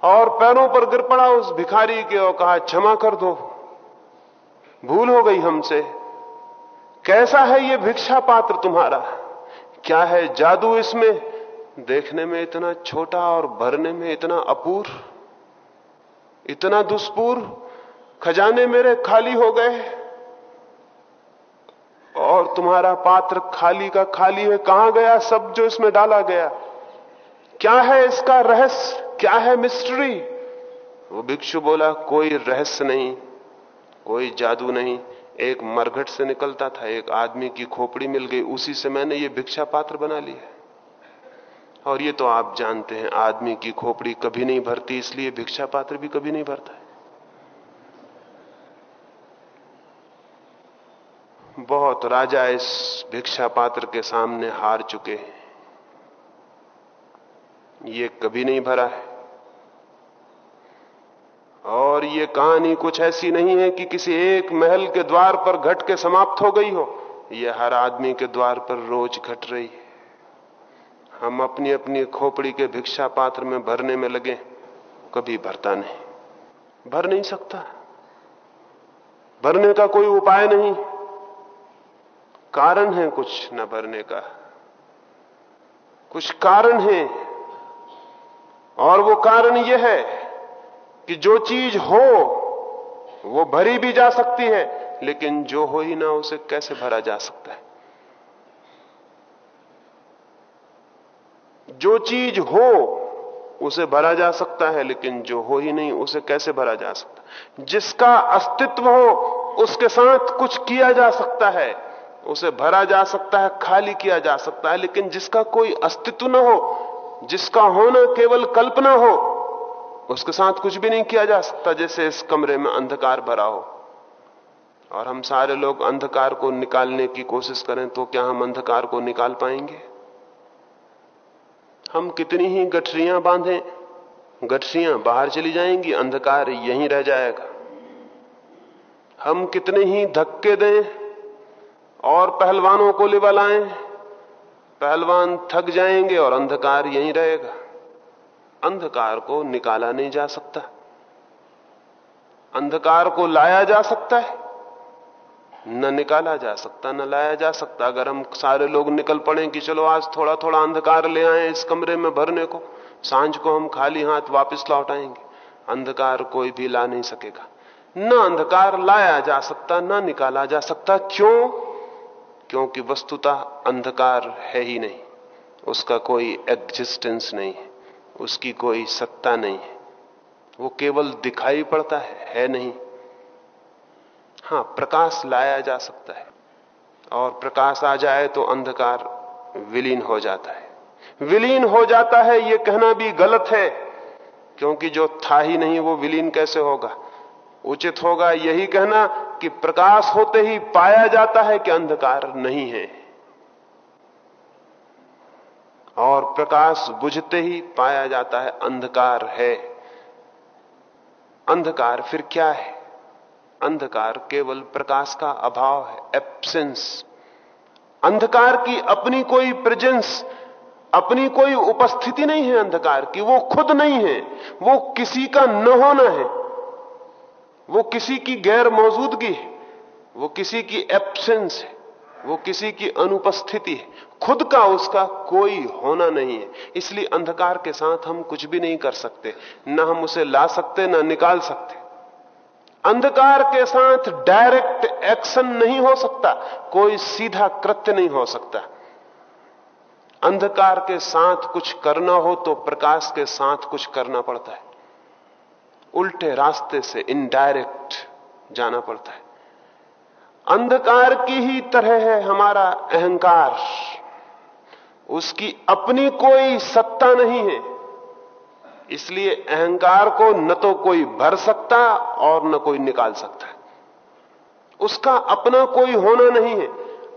और पैरों पर गिर पड़ा उस भिखारी के और कहा, क्षमा कर दो। भूल हो गई हमसे। कैसा है ये भिक्षा पात्र तुम्हारा? क्या है जादू इसमें? देखने में इतना छोटा और भरने में इतना अपूर, इतना दुष्पूर, खजाने मेरे खाली हो गए। और तुम्हारा पात्र खाली का खाली है, कहाँ गया सब जो इसमें डाला गया? क्या है इसका रहस्य? क्या है मिस्ट्री वो भिक्षु बोला, कोई रहस्य नहीं, कोई जादू नहीं। एक मरघट से निकलता था, एक आदमी की खोपड़ी मिल गई, उसी से मैंने ये भिक्षा पात्र बना लिया और ये तो आप जानते हैं, आदमी की खोपड़ी कभी नहीं भरती, इसलिए भिक्षा पात्र भी कभी नहीं भरता बहुत राजा इस भिक्षा पात्र के सामने हार चुके हैं। ये कभी नहीं भरा है। और ये कहानी कुछ ऐसी नहीं है कि किसी एक महल के द्वार पर घट के समाप्त हो गई हो। ये हर आदमी के द्वार पर रोज घट रही है। हम अपनी अपनी खोपड़ी के भिक्षा पात्र में भरने में लगे कभी भरता नहीं। भर नहीं सकता। भरने का कोई उपाय नहीं। कारण है कुछ न भरने का। कुछ कारण है। और वो कारण यह है कि जो चीज़ हो, वो भरी भी जा सकती है, लेकिन जो हो ही ना, उसे कैसे भरा जा सकता है? जो चीज़ हो, उसे भरा जा सकता है, लेकिन जो हो ही नहीं, उसे कैसे भरा जा सकता जिसका अस्तित्व हो, उसके साथ कुछ किया जा सकता है। उसे भरा जा सकता है, खाली किया जा सकता है, लेकिन जिसका कोई अस्तित्व न हो, जिसका होना केवल कल्पना हो, उसके साथ कुछ भी नहीं किया जा सकता, जैसे इस कमरे में अंधकार भरा हो। और हम सारे लोग अंधकार को निकालने की कोशिश करें तो क्या हम अंधकार को निकाल पाएँगे? हम कितनी ही गठरियाँ बांधें, गठरियाँ बाहर चली जाएँगी, अंधकार यहीं रह जाएगा। हम कितने ही धक्के दें और पहलवानों को लिबलाएँ पहलवान थक जाएँगे और अंधकार यहीं रहेगा। अंधकार को निकाला नहीं जा सकता। अंधकार को लाया जा सकता है। न निकाला जा सकता, न लाया जा सकता। अगर हम सारे लोग निकल पड़े कि चलो आज थोड़ा थोड़ा अंधकार ले आए इस कमरे में भरने को, साँझ को हम खाली हाथ वापस लौट आएँगे। अंधकार कोई भी ला नहीं सकेगा। न अंधकार लाया जा सकता, न निकाला जा सकता। क्यों? क्योंकि वस्तुतः अंधकार है ही नहीं। उसका कोई एग्जिस्टेंस नहीं है। उसकी कोई सत्ता नहीं है। वो केवल दिखाई पड़ता है है नहीं। हाँ, प्रकाश लाया जा सकता है। और प्रकाश आ जाए तो अंधकार विलीन हो जाता है। विलीन हो जाता है यह कहना भी गलत है। क्योंकि जो था ही नहीं, वो विलीन कैसे होगा? उचित होगा यही कहना कि प्रकाश होते ही पाया जाता है कि अंधकार नहीं है। और प्रकाश बुझते ही पाया जाता है अंधकार है। अंधकार फिर क्या है? अंधकार केवल प्रकाश का अभाव है एब्सेंस अंधकार की अपनी कोई प्रेजेंस अपनी कोई उपस्थिति नहीं है अंधकार की, वो खुद नहीं है, वो किसी का न होना है। वो किसी की गैर मौजूदगी है, वो किसी की एब्सेंस है, वो किसी की अनुपस्थिति है। खुद का उसका कोई होना नहीं है। इसलिए अंधकार के साथ हम कुछ भी नहीं कर सकते। ना हम उसे ला सकते, ना निकाल सकते। अंधकार के साथ डायरेक्ट एक्शन नहीं हो सकता। कोई सीधा कृत्य नहीं हो सकता। अंधकार के साथ कुछ करना हो तो प्रकाश के साथ कुछ करना पड़ता है। उल्टे रास्ते से इनडायरेक्ट जाना पड़ता है। अंधकार की ही तरह है हमारा अहंकार। उसकी अपनी कोई सत्ता नहीं है। इसलिए अहंकार को न तो कोई भर सकता और न कोई निकाल सकता है। उसका अपना कोई होना नहीं है।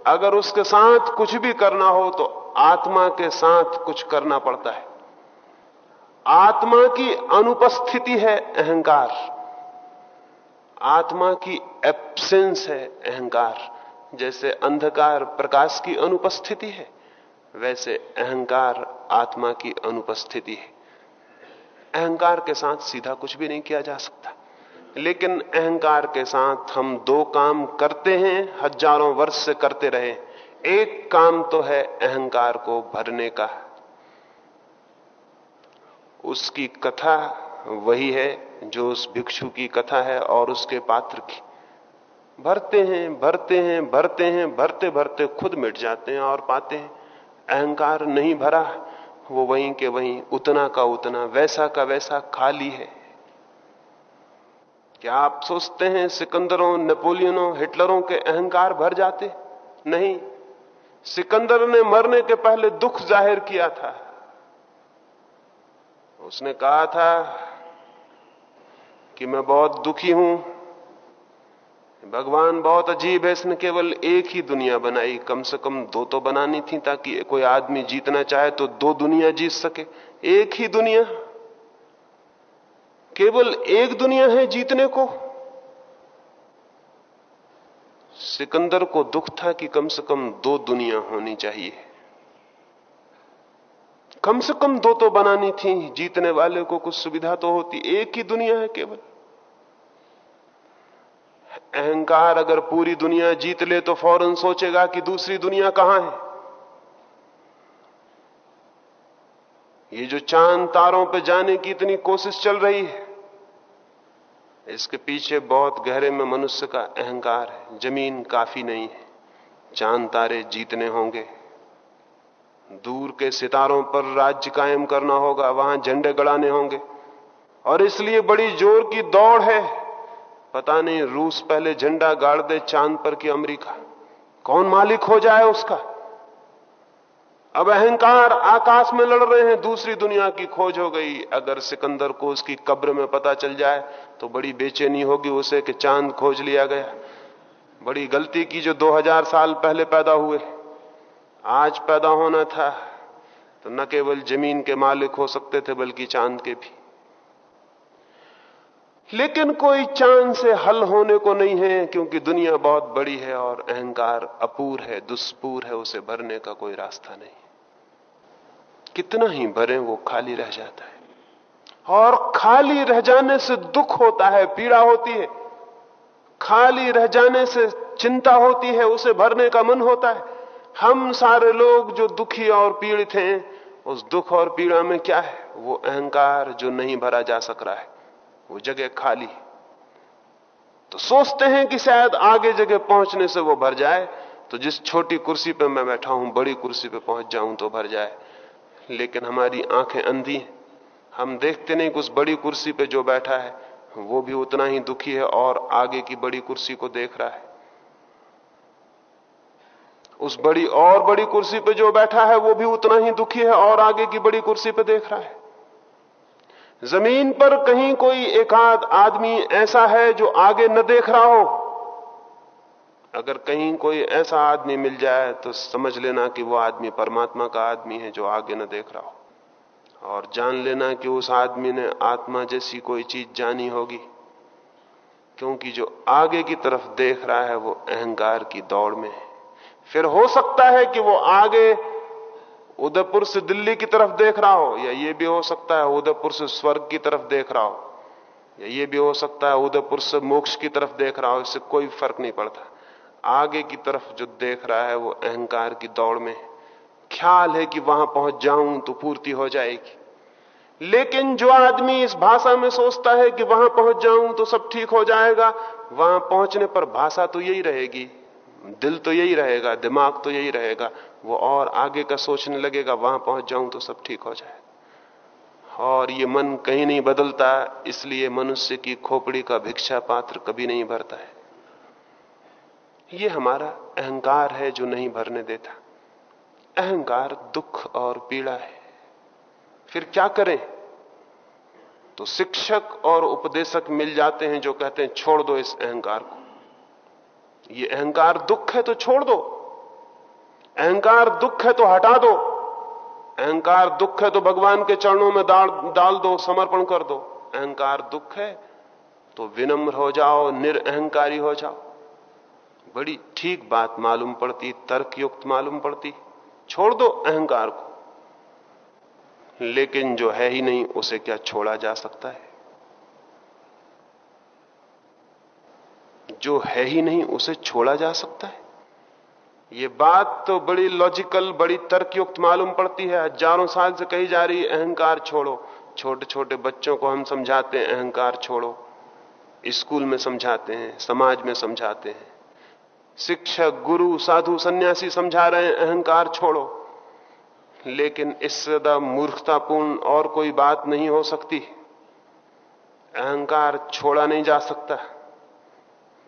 अगर उसके साथ कुछ भी करना हो तो आत्मा के साथ कुछ करना पड़ता है। आत्मा की अनुपस्थिति है अहंकार। आत्मा की एब्सेंस है अहंकार। जैसे अंधकार प्रकाश की अनुपस्थिति है, वैसे अहंकार आत्मा की अनुपस्थिति है। अहंकार के साथ सीधा कुछ भी नहीं किया जा सकता। लेकिन अहंकार के साथ हम दो काम करते हैं, हज़ारों वर्ष से करते रहे। एक काम तो है अहंकार को भरने का। उसकी कथा वही है, जो उस भिक्षु की कथा है और उसके पात्र की। भरते हैं भरते हैं भरते हैं, भरते भरते खुद मिट जाते हैं और पाते हैं। अहंकार नहीं भरा, वो वहीं के वहीं, उतना का उतना, वैसा का वैसा खाली है। क्या आप सोचते हैं सिकंदरों, नेपोलियनों, हिटलरों के अहंकार भर जाते? नहीं। सिकंदर ने मरने के पहले दुख ज़ाहिर किया था। उसने कहा था कि मैं बहुत दुखी हूँ। भगवान बहुत अजीब है, इसने केवल एक ही दुनिया बनाई। कम से कम दो तो बनानी थी ताकि कोई आदमी जीतना चाहे तो दो दुनिया जीत सके। एक ही दुनिया? केवल एक दुनिया है जीतने को? सिकंदर को दुख था कि कम से कम दो दुनिया होनी चाहिए। कम से कम दो तो बनानी थी, जीतने वाले को कुछ सुविधा तो होती, एक ही दुनिया है केवल। अहंकार अगर पूरी दुनिया जीत ले तो फ़ौरन सोचेगा कि दूसरी दुनिया कहाँ है। ये जो चाँद तारों पर जाने की इतनी कोशिश चल रही है, इसके पीछे बहुत गहरे में मनुष्य का अहंकार है, ज़मीन काफ़ी नहीं है, चाँद तारे जीतने होंगे। दूर के सितारों पर राज्य कायम करना होगा, वहाँ झंडे गड़ाने होंगे। और इसलिए बड़ी ज़ोर की दौड़ है। पता नहीं, रूस पहले झंडा गाड़ दे चाँद पर कि अमेरिका। कौन मालिक हो जाए उसका? अब अहंकार आकाश में लड़ रहे हैं, दूसरी दुनिया की खोज हो गई। अगर सिकंदर को उसकी कब्र में पता चल जाए तो बड़ी बेचैनी होगी उसे कि चाँद खोज लिया गया। बड़ी गलती की जो 2000 साल पहले पैदा हुए। आज पैदा होना था तो न केवल ज़मीन के मालिक हो सकते थे, बल्कि चाँद के भी। लेकिन कोई चाँद से हल होने को नहीं है, क्योंकि दुनिया बहुत बड़ी है और अहंकार अपूर है, दुष्पूर है, उसे भरने का कोई रास्ता नहीं। कितना ही भरे, वो खाली रह जाता है। और खाली रह जाने से दुख होता है, पीड़ा होती है। खाली रह जाने से चिंता होती है, उसे भरने का मन होता है। हम सारे लोग जो दुखी और पीड़ित हैं, उस दुख और पीड़ा में क्या है? वो अहंकार जो नहीं भरा जा सक रहा है, वो जगह खाली तो सोचते हैं कि शायद आगे जगह पहुँचने से वो भर जाए तो जिस छोटी कुर्सी पर मैं बैठा हूँ, बड़ी कुर्सी पे पहुँच जाऊँ तो भर जाए। लेकिन हमारी आँखें अंधी हम देखते नहीं कि उस बड़ी कुर्सी पे जो बैठा है, वो भी उतना ही दुखी है और आगे की बड़ी कुर्सी को देख रहा है। उस बड़ी और बड़ी कुर्सी पे जो बैठा है, वो भी उतना ही दुखी है और आगे की बड़ी कुर्सी पे देख रहा है। ज़मीन पर कहीं कोई एकाध आदमी ऐसा है जो आगे न देख रहा हो। अगर कहीं कोई ऐसा आदमी मिल जाए तो समझ लेना कि वो आदमी परमात्मा का आदमी है जो आगे न देख रहा हो। और जान लेना कि उस आदमी ने आत्मा जैसी कोई चीज़ जानी होगी, क्योंकि जो आगे की तरफ़ देख रहा है, वो अहंकार की दौड़ में है। फिर हो सकता है कि वो आगे उदयपुर से दिल्ली की तरफ़ देख रहा हो, या ये भी हो सकता है उदयपुर से स्वर्ग की तरफ़ देख रहा हो, या ये भी हो सकता है उदयपुर से मोक्ष की तरफ़ देख रहा हो, इससे कोई फ़र्क नहीं पड़ता। आगे की तरफ़ जो देख रहा है वो अहंकार की दौड़ में। ख्याल है कि वहाँ पहुँच जाऊँ तो पूर्ति हो जाएगी। लेकिन जो आदमी इस भाषा में सोचता है कि वहाँ पहुँच जाऊँ तो सब ठीक हो जाएगा, वहाँ पहुँचने पर भाषा तो यही रहेगी। दिल तो यही रहेगा, दिमाग तो यही रहेगा। वो और आगे का सोचने लगेगा, वहाँ पहुँच जाऊँ तो सब ठीक हो जाए। और ये मन कहीं नहीं बदलता, इसलिए मनुष्य की खोपड़ी का भिक्षा पात्र कभी नहीं भरता है। ये हमारा अहंकार है जो नहीं भरने देता। अहंकार दुख और पीड़ा है। फिर क्या करें? तो शिक्षक और उपदेशक मिल जाते हैं जो कहते हैं, छोड़ दो इस अहंकार को। ये अहंकार दुख है तो छोड़ दो। अहंकार दुख है तो हटा दो। अहंकार दुख है तो भगवान के चरणों में डाल डाल दो, समर्पण कर दो। अहंकार दुख है तो विनम्र हो जाओ, निरअहंकारी हो जाओ। बड़ी ठीक बात मालूम पड़ती, तर्कयुक्त मालूम पड़ती। छोड़ दो अहंकार को। लेकिन जो है ही नहीं, उसे क्या छोड़ा जा सकता है? जो है ही नहीं, उसे छोड़ा जा सकता है। ये बात तो बड़ी लॉजिकल बड़ी तर्कयुक्त मालूम पड़ती है। हज़ारों साल से कही जा रही है, अहंकार छोड़ो। छोटे छोटे बच्चों को हम समझाते हैं, अहंकार छोड़ो। स्कूल में समझाते हैं, समाज में समझाते हैं। शिक्षक, गुरु, साधु, सन्यासी समझा रहे हैं, अहंकार छोड़ो। लेकिन इससे ज़्यादा मूर्खतापूर्ण और कोई बात नहीं हो सकती। अहंकार छोड़ा नहीं जा सकता।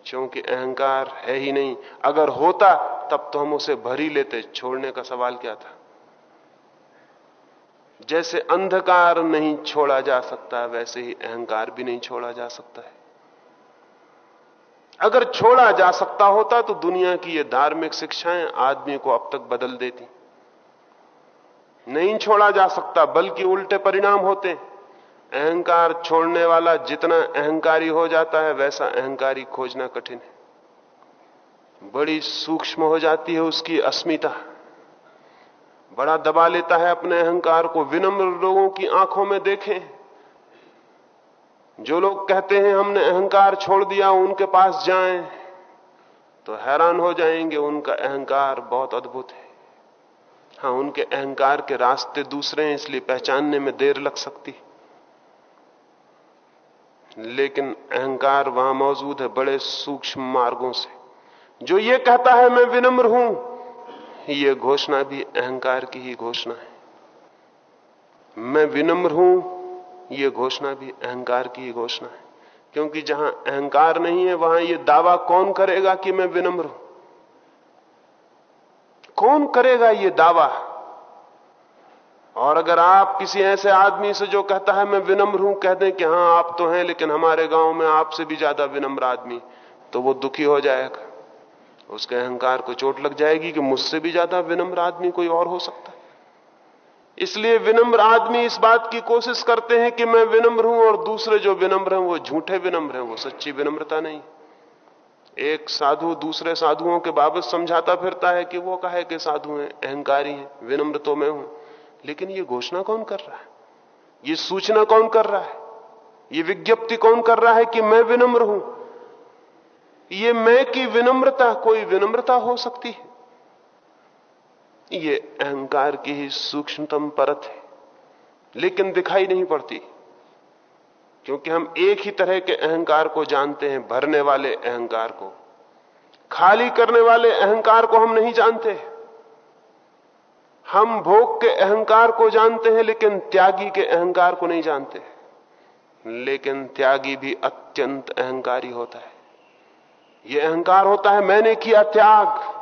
क्योंकि अहंकार है ही नहीं। अगर होता, तब तो हम उसे भर ही लेते। छोड़ने का सवाल क्या था? जैसे अंधकार नहीं छोड़ा जा सकता, वैसे ही अहंकार भी नहीं छोड़ा जा सकता है। अगर छोड़ा जा सकता होता तो दुनिया की ये धार्मिक शिक्षाएँ आदमी को अब तक बदल देती। नहीं छोड़ा जा सकता, बल्कि उल्टे परिणाम होते। अहंकार छोड़ने वाला जितना अहंकारी हो जाता है, वैसा अहंकारी खोजना कठिन है। बड़ी सूक्ष्म हो जाती है उसकी अस्मिता। बड़ा दबा लेता है अपने अहंकार को। विनम्र लोगों की आँखों में देखें। जो लोग कहते हैं, हमने अहंकार छोड़ दिया, उनके पास जाएँ तो हैरान हो जाएँगे, उनका अहंकार बहुत अद्भुत है। हाँ, उनके अहंकार के रास्ते दूसरे हैं, इसलिए पहचानने में देर लग सकती लेकिन अहंकार वहाँ मौजूद है बड़े सूक्ष्म मार्गों से। जो ये कहता है, मैं विनम्र हूँ, ये घोषणा भी अहंकार की ही घोषणा है। मैं विनम्र हूँ, ये घोषणा भी अहंकार की ही घोषणा है। क्योंकि जहाँ अहंकार नहीं है, वहाँ ये दावा कौन करेगा कि मैं विनम्र हूँ? कौन करेगा ये दावा? और अगर आप किसी ऐसे आदमी से जो कहता है, मैं विनम्र हूँ, कह दें कि, हाँ, आप तो हैं, लेकिन हमारे गाँव में आपसे भी ज़्यादा विनम्र आदमी। तो वो दुखी हो जाएगा। उसके अहंकार को चोट लग जाएगी कि मुझसे भी ज़्यादा विनम्र आदमी कोई और हो सकता है। इसलिए विनम्र आदमी इस बात की कोशिश करते हैं कि मैं विनम्र हूँ और दूसरे जो विनम्र हैं वो झूठे विनम्र हैं, वो सच्ची विनम्रता नहीं। एक साधु दूसरे साधुओं के बाबत समझाता फिरता है कि वो कहे कि साधु हैं? अहंकारी हैं विनम्र तो मैं हूँ। लेकिन ये घोषणा कौन कर रहा है? ये सूचना कौन कर रहा है? ये विज्ञप्ति कौन कर रहा है कि मैं विनम्र हूँ? ये मैं की विनम्रता, कोई विनम्रता हो सकती है? ये अहंकार की ही सूक्ष्मतम परत है, लेकिन दिखाई नहीं पड़ती। क्योंकि हम एक ही तरह के अहंकार को जानते हैं, भरने वाले अहंकार को। खाली करने वाले अहंकार को हम नहीं जानते। हम भोग के अहंकार को जानते हैं, लेकिन त्यागी के अहंकार को नहीं जानते। लेकिन त्यागी भी अत्यंत अहंकारी होता है। यह अहंकार होता है, मैंने किया त्याग।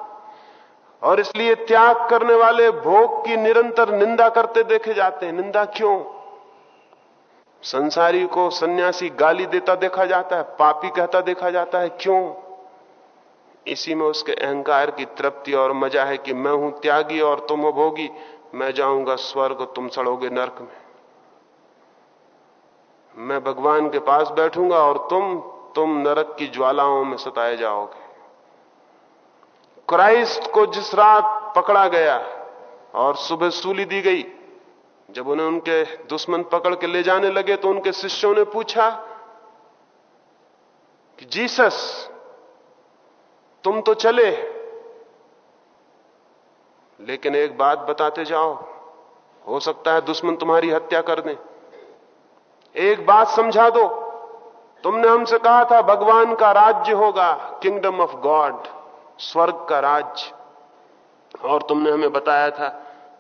और इसलिए त्याग करने वाले भोग की निरंतर निंदा करते देखे जाते हैं। निंदा क्यों? संसारी को सन्यासी गाली देता देखा जाता है, पापी कहता देखा जाता है, क्यों? इसी में उसके अहंकार की तृप्ति और मज़ा है कि मैं हूँ त्यागी और तुम भोगी। मैं जाऊँगा स्वर्ग, तुम सड़ोगे नरक में। मैं भगवान के पास बैठूँगा और तुम तुम नरक की ज्वालाओं में सताए जाओगे। क्राइस्ट को जिस रात पकड़ा गया और सुबह सूली दी गई, जब उन्हें उनके दुश्मन पकड़ के ले जाने लगे तो उनके शिष्यों ने पूछा कि, जीसस तुम तो चले लेकिन एक बात बताते जाओ, हो सकता है दुश्मन तुम्हारी हत्या कर दें। एक बात समझा दो, तुमने हमसे कहा था भगवान का राज्य होगा किंगडम ऑफ़ गॉड स्वर्ग का राज्य। और तुमने हमें बताया था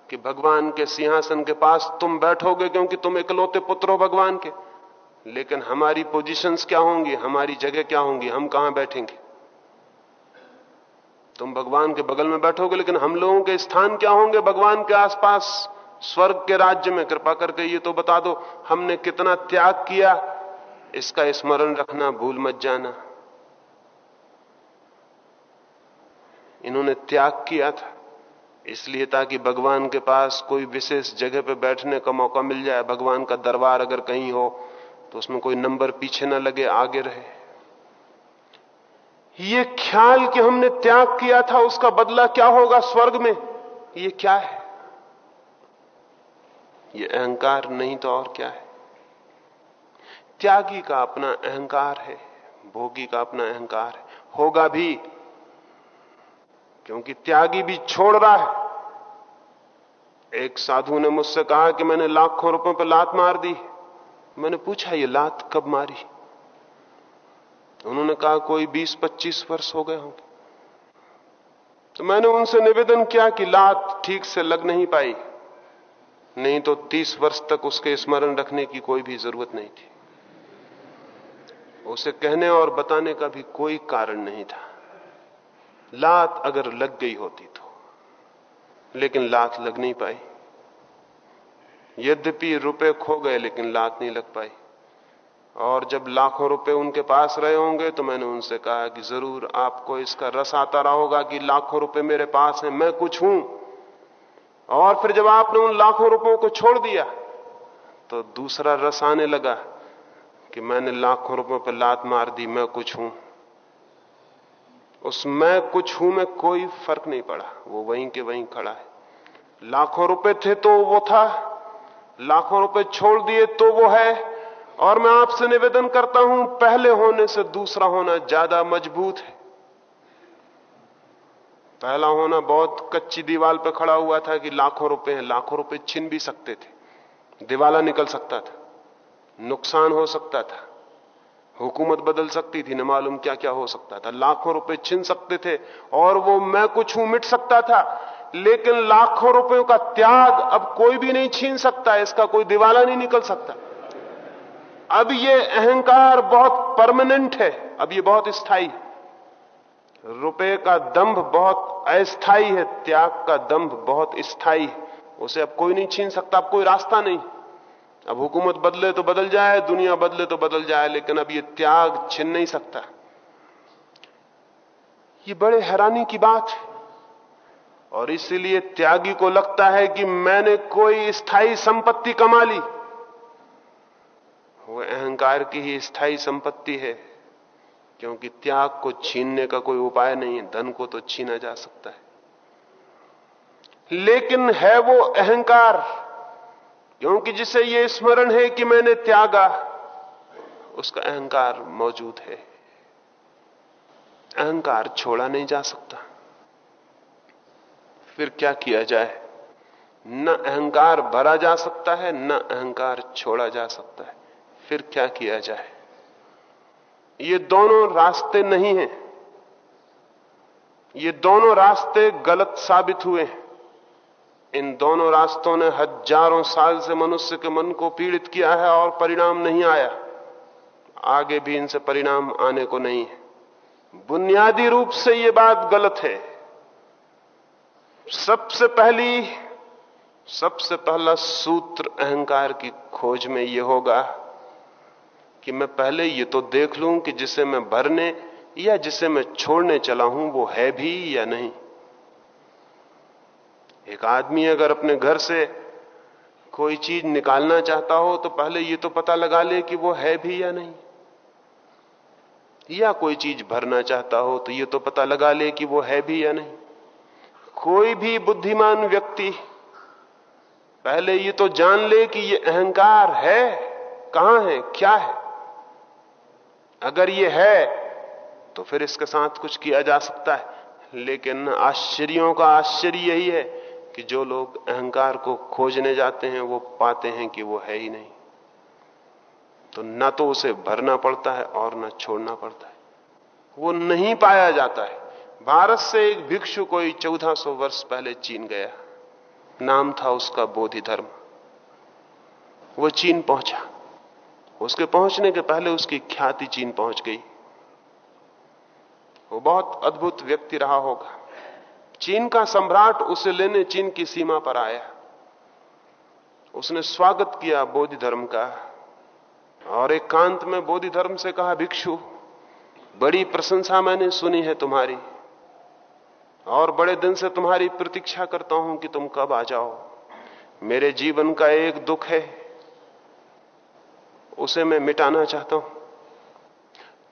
कि भगवान के सिंहासन के पास तुम बैठोगे क्योंकि तुम इकलौते पुत्र हो भगवान के। लेकिन हमारी पोजीशंस क्या होंगी, हमारी जगह क्या होंगी, हम कहाँ बैठेंगे? तुम भगवान के बगल में बैठोगे, लेकिन हम लोगों के स्थान क्या होंगे? भगवान के आसपास, स्वर्ग के राज्य में, कृपा करके ये तो बता दो, हमने कितना त्याग किया? इसका स्मरण रखना, भूल मत जाना। इन्होंने त्याग किया था, इसलिए ताकि भगवान के पास कोई विशेष जगह पर बैठने का मौका मिल जाए। भगवान का दरबार अगर कहीं हो तो उसमें कोई नंबर पीछे ना लगे, आगे रहे। ये ख्याल कि हमने त्याग किया था, उसका बदला क्या होगा स्वर्ग में? ये क्या है? ये अहंकार नहीं तो और क्या है? त्यागी का अपना अहंकार है, भोगी का अपना अहंकार है। होगा भी, क्योंकि त्यागी भी छोड़ रहा है। एक साधु ने मुझसे कहा कि मैंने लाखों रुपयों पर लात मार दी। मैंने पूछा, ये लात कब मारी? उन्होंने कहा, कोई 20-25 वर्ष हो गए होंगे। तो मैंने उनसे निवेदन किया कि लात ठीक से लग नहीं पाई। नहीं तो 30 वर्ष तक उसके स्मरण रखने की कोई भी ज़रूरत नहीं थी। उसे कहने और बताने का भी कोई कारण नहीं था। लात अगर लग गई होती तो लेकिन लात लग नहीं पाई। यद्यपि रुपए खो गए, लेकिन लात नहीं लग पाई। और जब लाखों रुपए उनके पास रहे होंगे तो मैंने उनसे कहा कि ज़रूर आपको इसका रस आता रहा होगा कि लाखों रुपए मेरे पास हैं, मैं कुछ हूँ। और फिर जब आपने उन लाखों रुपयों को छोड़ दिया तो दूसरा रस आने लगा कि मैंने लाखों रुपयों पर लात मार दी, मैं कुछ हूँ। उस मैं कुछ हूँ में कोई फ़र्क नहीं पड़ा, वो वहीं के वहीं खड़ा है। लाखों रुपए थे तो वो था, लाखों रुपए छोड़ दिए तो वो है और मैं आपसे निवेदन करता हूँ, पहले होने से दूसरा होना ज़्यादा मज़बूत है। पहला होना बहुत कच्ची दीवार पर खड़ा हुआ था कि लाखों रुपए हैं, लाखों रुपए छिन भी सकते थे। दिवाला निकल सकता था, नुकसान हो सकता था, हुकूमत बदल सकती थी, न मालूम क्या क्या हो सकता था। लाखों रुपए छिन सकते थे और वो मैं कुछ हूँ, मिट सकता था, लेकिन लाखों रुपयों का त्याग अब कोई भी नहीं छीन सकता, इसका कोई दिवाला नहीं निकल सकता। अब ये अहंकार बहुत परमानेंट है। अब ये बहुत स्थायी। रुपए का दंभ बहुत अस्थाई है, त्याग का दंभ बहुत स्थायी उसे अब कोई नहीं छीन सकता, अब कोई रास्ता नहीं। अब हुकूमत बदले तो बदल जाए, दुनिया बदले तो बदल जाए, लेकिन अब ये त्याग छिन नहीं सकता। ये बड़े हैरानी की बात है। और इसलिए त्यागी को लगता है कि मैंने कोई स्थायी संपत्ति कमा ली। वो अहंकार की ही स्थायी संपत्ति है, क्योंकि त्याग को छीनने का कोई उपाय नहीं है, धन को तो छीना जा सकता है। लेकिन है वो अहंकार, क्योंकि जिसे ये स्मरण है कि मैंने त्यागा, उसका अहंकार मौजूद है। अहंकार छोड़ा नहीं जा सकता। फिर क्या किया जाए? न अहंकार भरा जा सकता है, न अहंकार छोड़ा जा सकता है। फिर क्या किया जाए? ये दोनों रास्ते नहीं हैं। ये दोनों रास्ते गलत साबित हुए हैं। इन दोनों रास्तों ने हज़ारों साल से मनुष्य के मन को पीड़ित किया है और परिणाम नहीं आया। आगे भी इनसे परिणाम आने को नहीं है। बुनियादी रूप से यह बात गलत है। सबसे पहली, सबसे पहला सूत्र अहंकार की खोज में यह होगा कि मैं पहले ये तो देख लूँ कि जिसे मैं भरने या जिसे मैं छोड़ने चला हूँ, वो है भी या नहीं। एक आदमी अगर अपने घर से कोई चीज़ निकालना चाहता हो तो पहले ये तो पता लगा ले कि वो है भी या नहीं। या कोई चीज़ भरना चाहता हो तो ये तो पता लगा ले कि वो है भी या नहीं। कोई भी बुद्धिमान व्यक्ति पहले ये तो जान ले कि ये अहंकार है, कहाँ है, क्या है। अगर ये है तो फिर इसके साथ कुछ किया जा सकता है। लेकिन आश्चर्यों का आश्चर्य यही है कि जो लोग अहंकार को खोजने जाते हैं, वो पाते हैं कि वो है ही नहीं। तो न तो उसे भरना पड़ता है और न छोड़ना पड़ता है। वो नहीं पाया जाता है। भारत से एक भिक्षु कोई चौदह सौ वर्ष पहले चीन गया। नाम था उसका बोधि धर्म वो चीन पहुँचा। उसके पहुँचने के पहले उसकी ख्याति चीन पहुँच गई। वो बहुत अद्भुत व्यक्ति रहा होगा। चीन का सम्राट उसे लेने चीन की सीमा पर आया। उसने स्वागत किया बोधि धर्म का। और एकांत एक में बोधि धर्म से कहा, भिक्षु, बड़ी प्रशंसा मैंने सुनी है तुम्हारी। और बड़े दिन से तुम्हारी प्रतीक्षा करता हूँ कि तुम कब आ जाओ। मेरे जीवन का एक दुख है। उसे मैं मिटाना चाहता हूँ।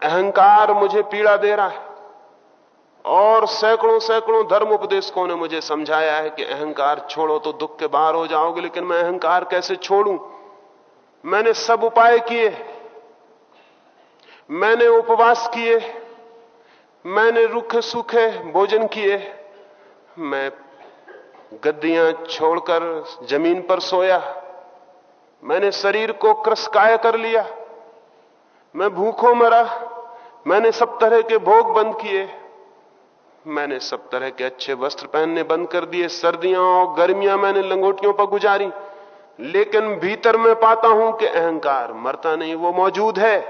अहंकार मुझे पीड़ा दे रहा है। और सैकड़ों सैकड़ों धर्म उपदेशकों ने मुझे समझाया है कि अहंकार छोड़ो तो दुख के बाहर हो जाओगे, लेकिन मैं अहंकार कैसे छोड़ूं? मैंने सब उपाय किए। मैंने उपवास किए। मैंने रुखे सूखे भोजन किए। मैं गद्दियाँ छोड़कर ज़मीन पर सोया। मैंने शरीर को क्रसकाय कर लिया। मैं भूखों मरा। मैंने सब तरह के भोग बंद किए। मैंने सब तरह के अच्छे वस्त्र पहनने बंद कर दिए। सर्दियाँ और गर्मियाँ मैंने लंगोटियों पर गुजारी। लेकिन भीतर मैं पाता हूँ कि अहंकार मरता नहीं, वो मौजूद है।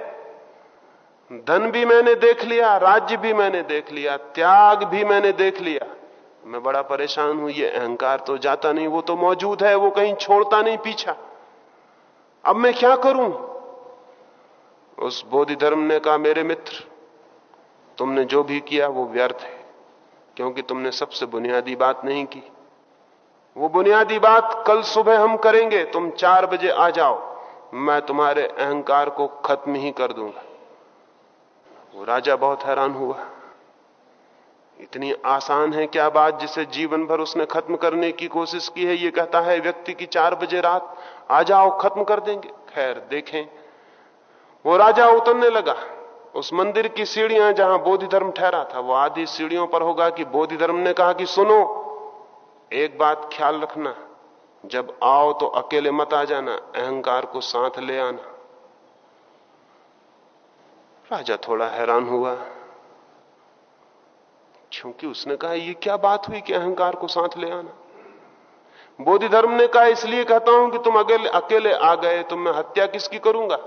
धन भी मैंने देख लिया, राज्य भी मैंने देख लिया, त्याग भी मैंने देख लिया। मैं बड़ा परेशान हूँ, ये अहंकार तो जाता नहीं, वो तो मौजूद है, वो कहीं छोड़ता नहीं पीछा। अब मैं क्या करूँ? उस बोधि धर्म ने कहा, मेरे मित्र, तुमने जो भी किया वो व्यर्थ है, क्योंकि तुमने सबसे बुनियादी बात नहीं की। वो बुनियादी बात कल सुबह हम करेंगे, तुम चार बजे आ जाओ, मैं तुम्हारे अहंकार को खत्म ही कर दूँगा। वो राजा बहुत हैरान हुआ। इतनी आसान है क्या बात जिसे जीवन भर उसने खत्म करने की कोशिश की है? ये कहता है, व्यक्ति की चार बजे रात आ जाओ, खत्म कर देंगे। खैर, देखें। वो राजा उतरने लगा। उस मंदिर की सीढ़ियाँ जहाँ बोधि धर्म ठहरा था, वो आधी सीढ़ियों पर होगा कि बोधि धर्म ने कहा कि सुनो, एक बात ख्याल रखना। जब आओ तो अकेले मत आ जाना, अहंकार को साथ ले आना। राजा थोड़ा हैरान हुआ, क्योंकि उसने कहा यह क्या बात हुई कि अहंकार को साथ ले आना? बोधि धर्म ने कहा, इसलिए कहता हूँ कि तुम अकेले अकेले आ गए तो मैं हत्या किसकी करूँगा?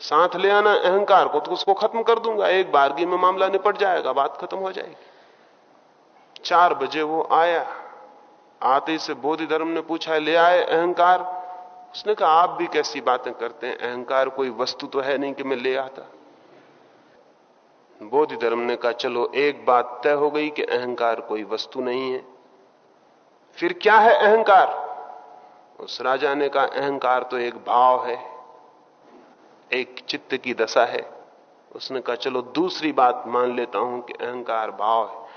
साथ ले आना अहंकार को तो उसको खत्म कर दूँगा। एक बारगी में मामला निपट जाएगा, बात खत्म हो जाएगी। चार बजे वो आया, आते से बोधि धर्म ने पूछा, ले आए अहंकार? उसने कहा, आप भी कैसी बातें करते हैं? अहंकार कोई वस्तु तो है नहीं कि मैं ले आता? बोधि धर्म ने कहा, चलो, एक बात तय हो गई कि अहंकार कोई वस्तु नहीं है। फिर क्या है अहंकार? उस राजा ने कहा अहंकार तो एक भाव है, एक चित्त की दशा है। उसने कहा, चलो दूसरी बात मान लेता हूँ कि अहंकार भाव है।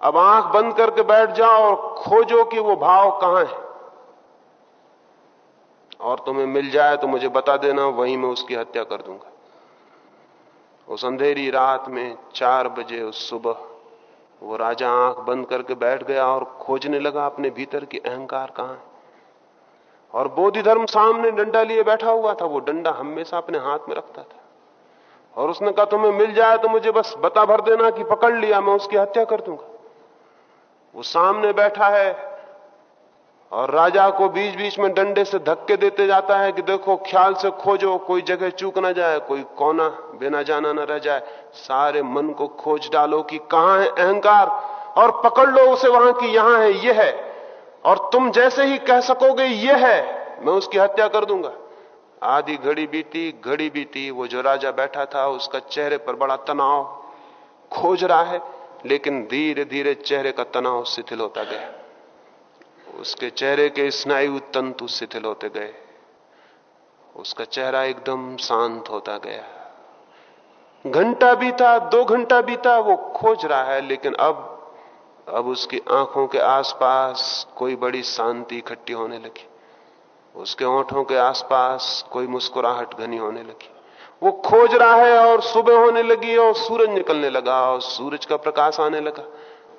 अब आँख बंद करके बैठ जाओ और खोजो कि वो भाव कहाँ है। और तुम्हें मिल जाए तो मुझे बता देना, वहीं मैं उसकी हत्या कर दूँगा। उस अंधेरी रात में चार बजे उस सुबह वो राजा आँख बंद करके बैठ गया और खोजने लगा अपने भीतर की अहंकार कहाँ है। और बोधि धर्म सामने डंडा लिए बैठा हुआ था, वो डंडा हमेशा अपने हाथ में रखता था। और उसने कहा, तुम्हें मिल जाए तो मुझे बस बता भर देना कि पकड़ लिया, मैं उसकी हत्या कर दूँगा। वो सामने बैठा है और राजा को बीच बीच में डंडे से धक्के देते जाता है कि देखो, ख्याल से खोजो, कोई जगह चूक ना जाए, कोई कोना बिना जाना ना रह जाए। सारे मन को खोज डालो कि कहाँ है अहंकार, और पकड़ लो उसे वहाँ की यहाँ है, ये है। और तुम जैसे ही कह सकोगे, ये है, मैं उसकी हत्या कर दूँगा। आधी घड़ी बीती घड़ी बीती, वो जो राजा बैठा था, उसका चेहरे पर बड़ा तनाव खोज रहा है, लेकिन धीरे धीरे चेहरे का तनाव शिथिल होता गया। उसके चेहरे के स्नायु तंतु शिथिल होते गए। उसका चेहरा एकदम शांत होता गया। घंटा बीता, दो घंटा बीता, वो खोज रहा है, लेकिन अब अब उसकी आँखों के आसपास कोई बड़ी शांति इकट्ठी होने लगी। उसके ओंठों के आसपास कोई मुस्कुराहट घनी होने लगी। वो खोज रहा है और सुबह होने लगी और सूरज निकलने लगा और सूरज का प्रकाश आने लगा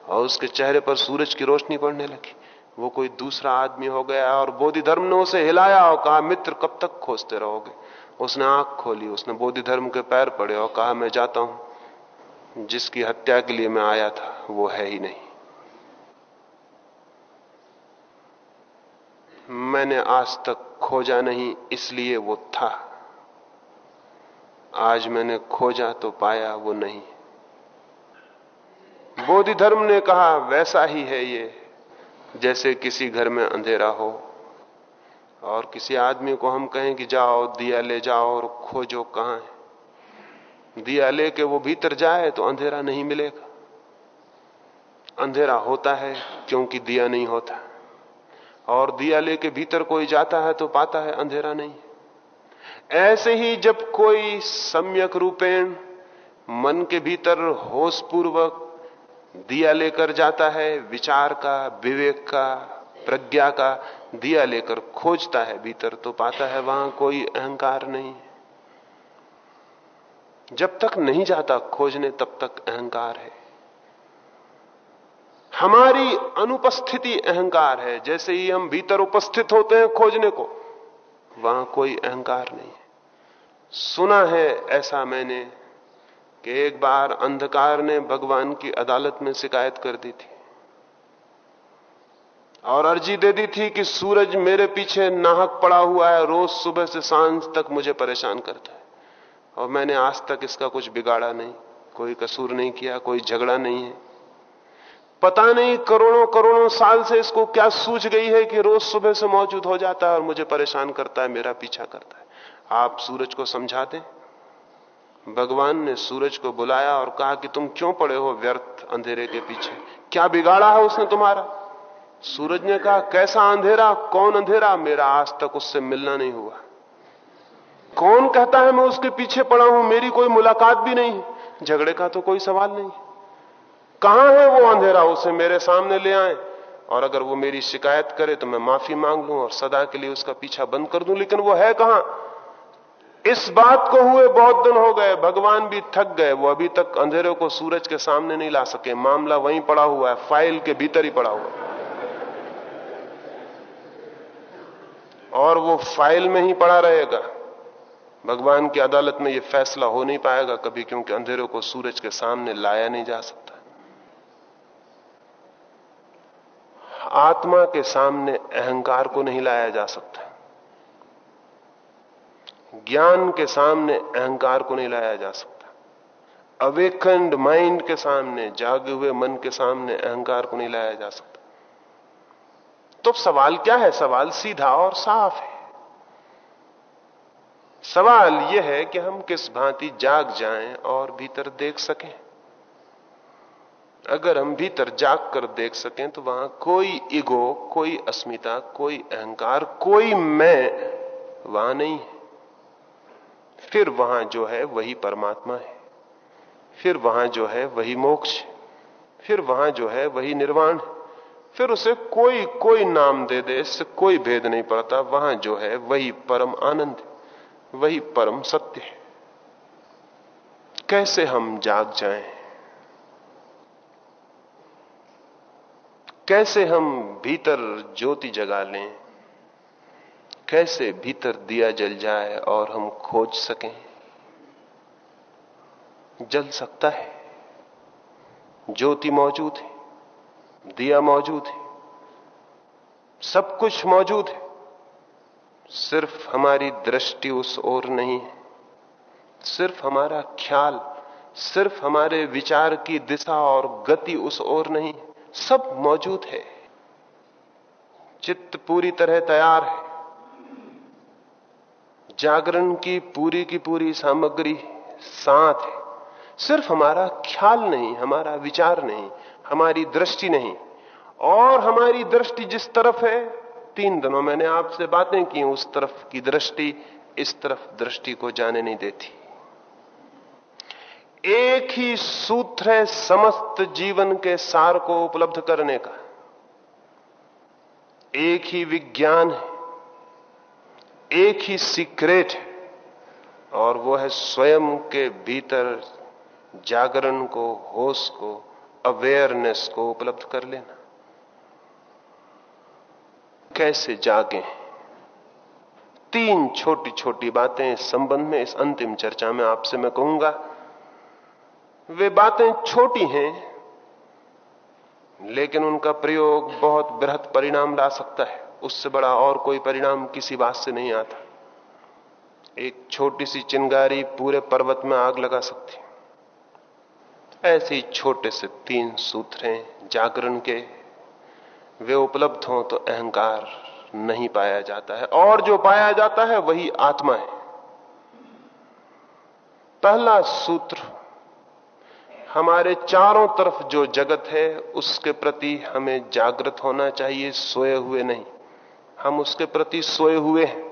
और उसके चेहरे पर सूरज की रोशनी पड़ने लगी। वो कोई दूसरा आदमी हो गया और बोधि धर्म ने उसे हिलाया और कहा, मित्र, कब तक खोजते रहोगे? उसने आँख खोली, उसने बोधि धर्म के पैर पड़े और कहा, मैं जाता हूँ। जिसकी हत्या के लिए मैं आया था, वो है ही नहीं। मैंने आज तक खोजा नहीं, इसलिए वो था। आज मैंने खोजा तो पाया, वो नहीं। बोधि धर्म ने कहा, वैसा ही है ये। जैसे किसी घर में अंधेरा हो, और किसी आदमी को हम कहें कि जाओ, दिया ले जाओ और खोजो कहाँ है। दिया ले के वो भीतर जाए तो अंधेरा नहीं मिलेगा। अंधेरा होता है क्योंकि दिया नहीं होता। और दिया लेके भीतर कोई जाता है तो पाता है, अंधेरा नहीं। ऐसे ही जब कोई सम्यक रूपेण मन के भीतर होश पूर्वक दिया लेकर जाता है, विचार का, विवेक का, प्रज्ञा का दिया लेकर खोजता है, भीतर तो पाता है, वहाँ कोई अहंकार नहीं जब तक नहीं जाता खोजने, तब तक अहंकार है। हमारी अनुपस्थिति अहंकार है, जैसे ही हम भीतर उपस्थित होते हैं खोजने को, वहाँ कोई अहंकार नहीं है। सुना है ऐसा मैंने कि एक बार अंधकार ने भगवान की अदालत में शिकायत कर दी थी और अर्जी दे दी थी कि सूरज मेरे पीछे नाहक पड़ा हुआ है, रोज सुबह से साँझ तक मुझे परेशान करता है। और मैंने आज तक इसका कुछ बिगाड़ा नहीं, कोई कसूर नहीं किया, कोई झगड़ा नहीं है। पता नहीं करोड़ों करोड़ों साल से इसको क्या सूझ गई है कि रोज सुबह से मौजूद हो जाता है और मुझे परेशान करता है, मेरा पीछा करता है। आप सूरज को समझा दें। भगवान ने सूरज को बुलाया और कहा कि तुम क्यों पड़े हो व्यर्थ अंधेरे के पीछे? क्या बिगाड़ा है उसने तुम्हारा? सूरज ने कहा, कैसा अंधेरा? कौन अंधेरा? मेरा आज तक उससे मिलना नहीं हुआ। कौन कहता है मैं उसके पीछे पड़ा हूँ? मेरी कोई मुलाकात भी नहीं झगड़े का तो कोई सवाल नहीं कहाँ है वो अंधेरा? उसे मेरे सामने ले आए। और अगर वो मेरी शिकायत करे तो मैं माफ़ी मांग लू और सदा के लिए उसका पीछा बंद कर दूँ। लेकिन वो है कहाँ? इस बात को हुए बहुत दिन हो गए, भगवान भी थक गए, वो अभी तक अंधेरे को सूरज के सामने नहीं ला सके। मामला वहीं पड़ा हुआ है, फ़ाइल के भीतर ही पड़ा हुआ है। और वो फ़ाइल में ही पड़ा रहेगा। भगवान की अदालत में ये फैसला हो नहीं पाएगा कभी, क्योंकि अंधेरे को सूरज के सामने लाया नहीं जा सकता। आत्मा के सामने अहंकार को नहीं लाया जा सकता। ज्ञान के सामने अहंकार को नहीं लाया जा सकता। अवेकंड माइंड के सामने, जागे हुए मन के सामने अहंकार को नहीं लाया जा सकता। तो सवाल क्या है? सवाल सीधा और साफ़ है। सवाल यह है कि हम किस भांति जाग जाएँ और भीतर देख सकें। अगर हम भीतर जाग कर देख सकें तो वहाँ कोई ईगो, कोई अस्मिता, कोई अहंकार, कोई मैं वहाँ नहीं है। फिर वहाँ जो है वही परमात्मा है। फिर वहाँ जो है वही मोक्ष फिर वहाँ जो है वही निर्वाण फिर उसे कोई कोई नाम दे दे, इससे कोई भेद नहीं पड़ता। वहाँ जो है वही परम आनंद वही परम सत्य है। कैसे हम जाग जाएँ? कैसे हम भीतर ज्योति जगा लें? कैसे भीतर दिया जल जाए और हम खोज सकें? जल सकता है। ज्योति मौजूद है। दिया मौजूद है। सब कुछ मौजूद है। सिर्फ़ हमारी दृष्टि उस ओर नहीं है। सिर्फ़ हमारा ख्याल, सिर्फ़ हमारे विचार की दिशा और गति उस ओर नहीं सब मौजूद है। चित्त पूरी तरह तैयार है। जागरण की पूरी की पूरी सामग्री साथ है। सिर्फ़ हमारा ख्याल नहीं, हमारा विचार नहीं, हमारी दृष्टि नहीं। और हमारी दृष्टि जिस तरफ़ है, तीन दिनों मैंने आपसे बातें की, उस तरफ़ की दृष्टि, इस तरफ़ दृष्टि को जाने नहीं देती। एक ही सूत्र है समस्त जीवन के सार को उपलब्ध करने का। एक ही विज्ञान है। एक ही सीक्रेट है, और वो है स्वयं के भीतर जागरण को, होश को अवेयरनेस को उपलब्ध कर लेना। कैसे जागे? तीन छोटी छोटी बातें इस संबंध में, इस अंतिम चर्चा में आपसे मैं कहूँगा। वे बातें छोटी हैं, लेकिन उनका प्रयोग बहुत बृहद परिणाम ला सकता है। उससे बड़ा और कोई परिणाम किसी बात से नहीं आता। एक छोटी सी चिंगारी पूरे पर्वत में आग लगा सकती ऐसे छोटे से तीन सूत्र हैं जागरण के। वे उपलब्ध हों तो अहंकार नहीं पाया जाता है। और जो पाया जाता है वही आत्मा है। पहला सूत्र, हमारे चारों तरफ़ जो जगत है, उसके प्रति हमें जागृत होना चाहिए, सोए हुए नहीं। हम उसके प्रति सोए हुए हैं।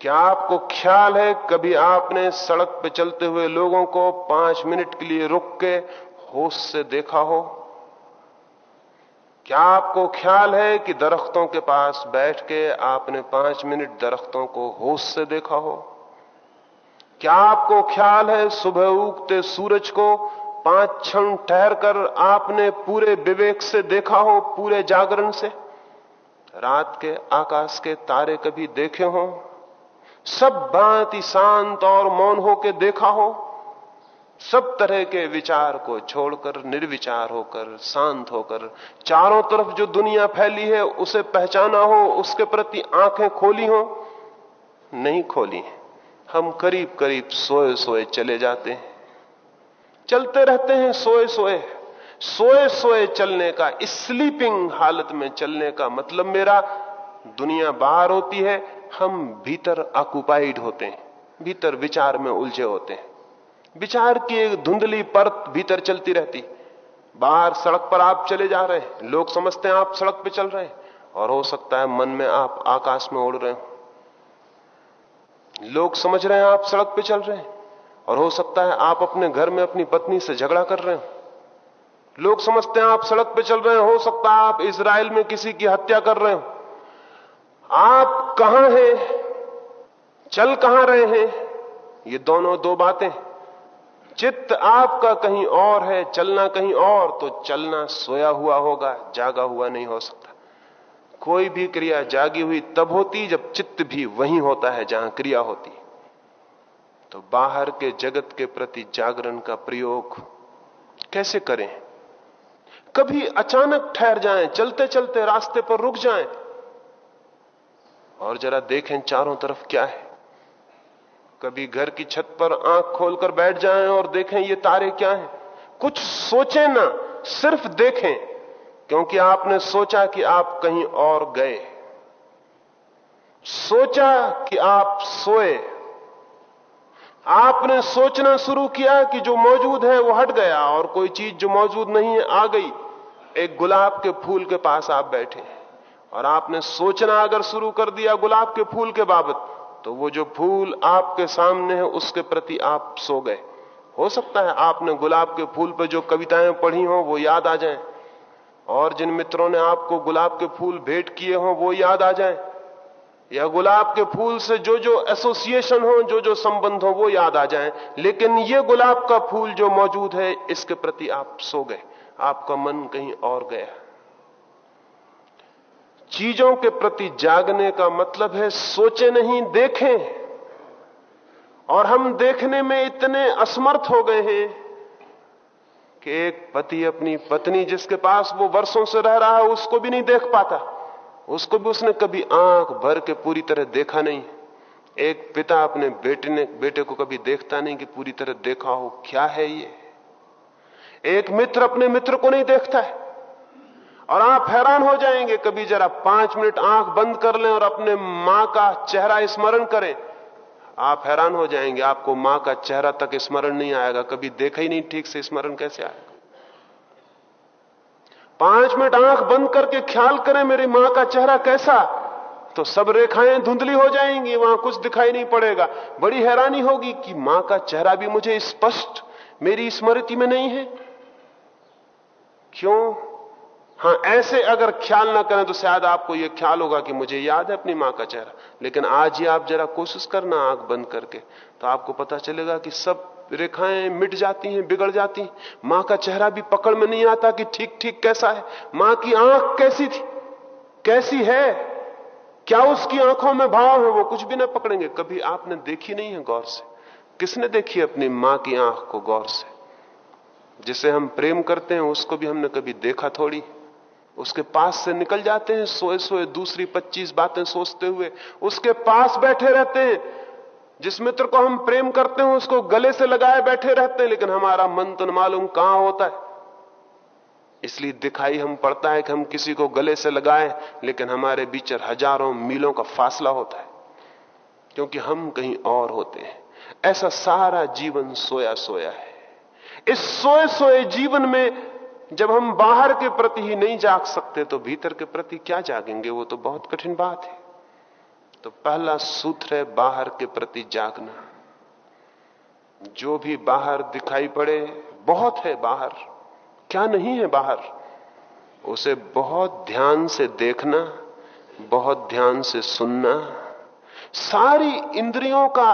क्या आपको ख्याल है, कभी आपने सड़क पर चलते हुए लोगों को पाँच मिनट के लिए रुक के होश से देखा हो? क्या आपको ख्याल है कि दरख्तों के पास बैठ के आपने पाँच मिनट दरख्तों को होश से देखा हो? क्या आपको ख्याल है, सुबह उगते सूरज को पाँच क्षण ठहर कर आपने पूरे विवेक से देखा हो, पूरे जागरण से? रात के आकाश के तारे कभी देखे हो? सब भांति शांत और मौन होकर देखा हो? सब तरह के विचार को छोड़कर, निर्विचार होकर, शांत होकर, चारों तरफ़ जो दुनिया फैली है, उसे पहचाना हो, उसके प्रति आँखें खोली हो? नहीं खोली हम करीब करीब सोए सोए चले जाते हैं। चलते रहते हैं सोए सोए सोए सोए चलने का, स्लीपिंग हालत में चलने का मतलब मेरा, दुनिया बाहर होती है, हम भीतर ऑक्युपाइड होते हैं, भीतर विचार में उलझे होते हैं। विचार की एक धुंधली परत भीतर चलती रहती, बाहर सड़क पर आप चले जा रहे हैं, लोग समझते हैं आप सड़क पर चल रहे हैं, और हो सकता है मन में आप आकाश में उड़ रहे हो। लोग समझ रहे हैं आप सड़क पे चल रहे हैं, और हो सकता है आप अपने घर में अपनी पत्नी से झगड़ा कर रहे हो। लोग समझते हैं आप सड़क पे चल रहे हैं, हो सकता है आप इसराइल में किसी की हत्या कर रहे हो। आप कहाँ हैं? चल कहाँ रहे हैं? ये दोनों दो बातें। चित्त आपका कहीं और है, चलना कहीं और तो चलना सोया हुआ होगा, जागा हुआ नहीं हो सकता। कोई भी क्रिया जागी हुई तब होती जब चित्त भी वहीं होता है जहाँ क्रिया होती तो बाहर के जगत के प्रति जागरण का प्रयोग कैसे करें? कभी अचानक ठहर जाएँ, चलते चलते रास्ते पर रुक जाएँ। और जरा देखें चारों तरफ़ क्या है। कभी घर की छत पर आँख खोलकर बैठ जाएँ और देखें ये तारे क्या हैं। कुछ सोचें ना, सिर्फ़ देखें, क्योंकि आपने सोचा कि आप कहीं और गए। सोचा कि आप सोए। आपने सोचना शुरू किया कि जो मौजूद है वो हट गया और कोई चीज़ जो मौजूद नहीं है, आ गई। एक गुलाब के फूल के पास आप बैठे और आपने सोचना अगर शुरू कर दिया गुलाब के फूल के बाबत तो वो जो फूल आपके सामने है, उसके प्रति आप सो गए। हो सकता है आपने गुलाब के फूल पर जो कविताएँ पढ़ी हो, वो याद आ जाएँ। और जिन मित्रों ने आपको गुलाब के फूल भेंट किए हो, वो याद आ जाए। या गुलाब के फूल से जो जो एसोसिएशन हो, जो जो संबंध हो, वो याद आ जाए। लेकिन ये गुलाब का फूल जो मौजूद है, इसके प्रति आप सो गए। आपका मन कहीं और गया। चीज़ों के प्रति जागने का मतलब है सोचे नहीं, देखें। और हम देखने में इतने असमर्थ हो गए हैं कि एक पति अपनी पत्नी जिसके पास वो वर्षों से रह रहा है, उसको भी नहीं देख पाता। उसको भी उसने कभी आँख भर के पूरी तरह देखा नहीं। एक पिता अपने बेटे ने, बेटे को कभी देखता नहीं कि पूरी तरह देखा हो, क्या है ये? एक मित्र अपने मित्र को नहीं देखता है। और आप हैरान हो जाएँगे कभी जरा पाँच मिनट आँख बंद कर लें और अपने माँ का चेहरा स्मरण करें। आप हैरान हो जाएँगे, आपको माँ का चेहरा तक स्मरण नहीं आएगा, कभी देखा ही नहीं ठीक से स्मरण कैसे आएगा। पाँच मिनट आँख बंद करके ख्याल करें, मेरी माँ का चेहरा कैसा? तो सब रेखाएँ धुंधली हो जाएँगी, वहाँ कुछ दिखाई नहीं पड़ेगा। बड़ी हैरानी होगी कि माँ का चेहरा भी मुझे स्पष्ट, मेरी स्मृति में नहीं है। क्यों? हाँ, ऐसे अगर ख्याल ना करें तो शायद आपको यह ख्याल होगा कि मुझे याद है अपनी माँ का चेहरा। लेकिन आज ही आप जरा कोशिश करना आँख बंद करके तो आपको पता चलेगा कि सब रेखाएँ मिट जाती हैं, बिगड़ जाती हैं। माँ का चेहरा भी पकड़ में नहीं आता कि ठीक ठीक कैसा है। माँ की आँख कैसी थी? कैसी है? क्या उसकी आँखों में भाव है? वो कुछ भी ना पकड़ेंगे। कभी आपने देखी नहीं है गौर से? किसने देखी अपनी माँ की आँख को गौर से? जिसे हम प्रेम करते हैं, उसको भी हमने कभी देखा थोड़ी। उसके पास से निकल जाते हैं, सोए सोए दूसरी पच्चीस बातें सोचते हुए। उसके पास बैठे रहते हैं। जिस मित्र को हम प्रेम करते हैं, उसको गले से लगाए बैठे रहते हैं, लेकिन हमारा मन तो मालूम कहाँ होता है। इसलिए दिखाई हम पड़ता है कि हम किसी को गले से लगाए, लेकिन हमारे बीच हज़ारों मीलों का फासला होता है, क्योंकि हम कहीं और होते हैं। ऐसा सारा जीवन सोया सोया है। इस सोए सोए जीवन में जब हम बाहर के प्रति ही नहीं जाग सकते तो भीतर के प्रति क्या जागेंगे? वो तो बहुत कठिन बात है। तो पहला सूत्र है बाहर के प्रति जागना। जो भी बाहर दिखाई पड़े, बहुत है बाहर। क्या नहीं है बाहर? उसे बहुत ध्यान से देखना, बहुत ध्यान से सुनना। सारी इंद्रियों का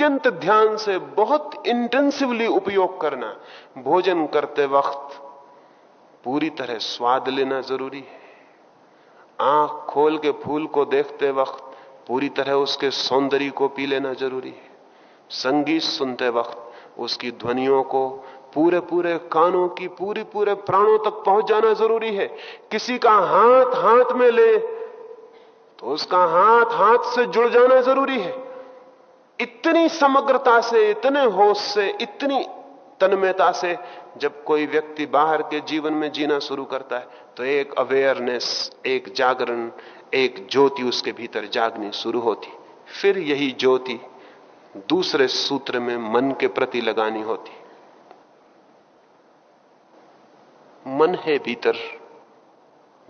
अत्यंत ध्यान से बहुत इंटेंसिवली उपयोग करना। भोजन करते वक्त पूरी तरह स्वाद लेना ज़रूरी है। आँख खोल के फूल को देखते वक्त पूरी तरह उसके सौंदर्य को पी लेना ज़रूरी है। संगीत सुनते वक्त उसकी ध्वनियों को पूरे पूरे कानों की पूरी पूरे प्राणों तक पहुँच जाना ज़रूरी है। किसी का हाथ हाथ में ले तो उसका हाथ हाथ से जुड़ जाना ज़रूरी है। इतनी समग्रता से, इतने होश से, इतनी तन्मयता से जब कोई व्यक्ति बाहर के जीवन में जीना शुरू करता है तो एक अवेयरनेस एक जागरण, एक ज्योति उसके भीतर जागनी शुरू होती। फिर यही ज्योति दूसरे सूत्र में मन के प्रति लगानी होती। मन है भीतर,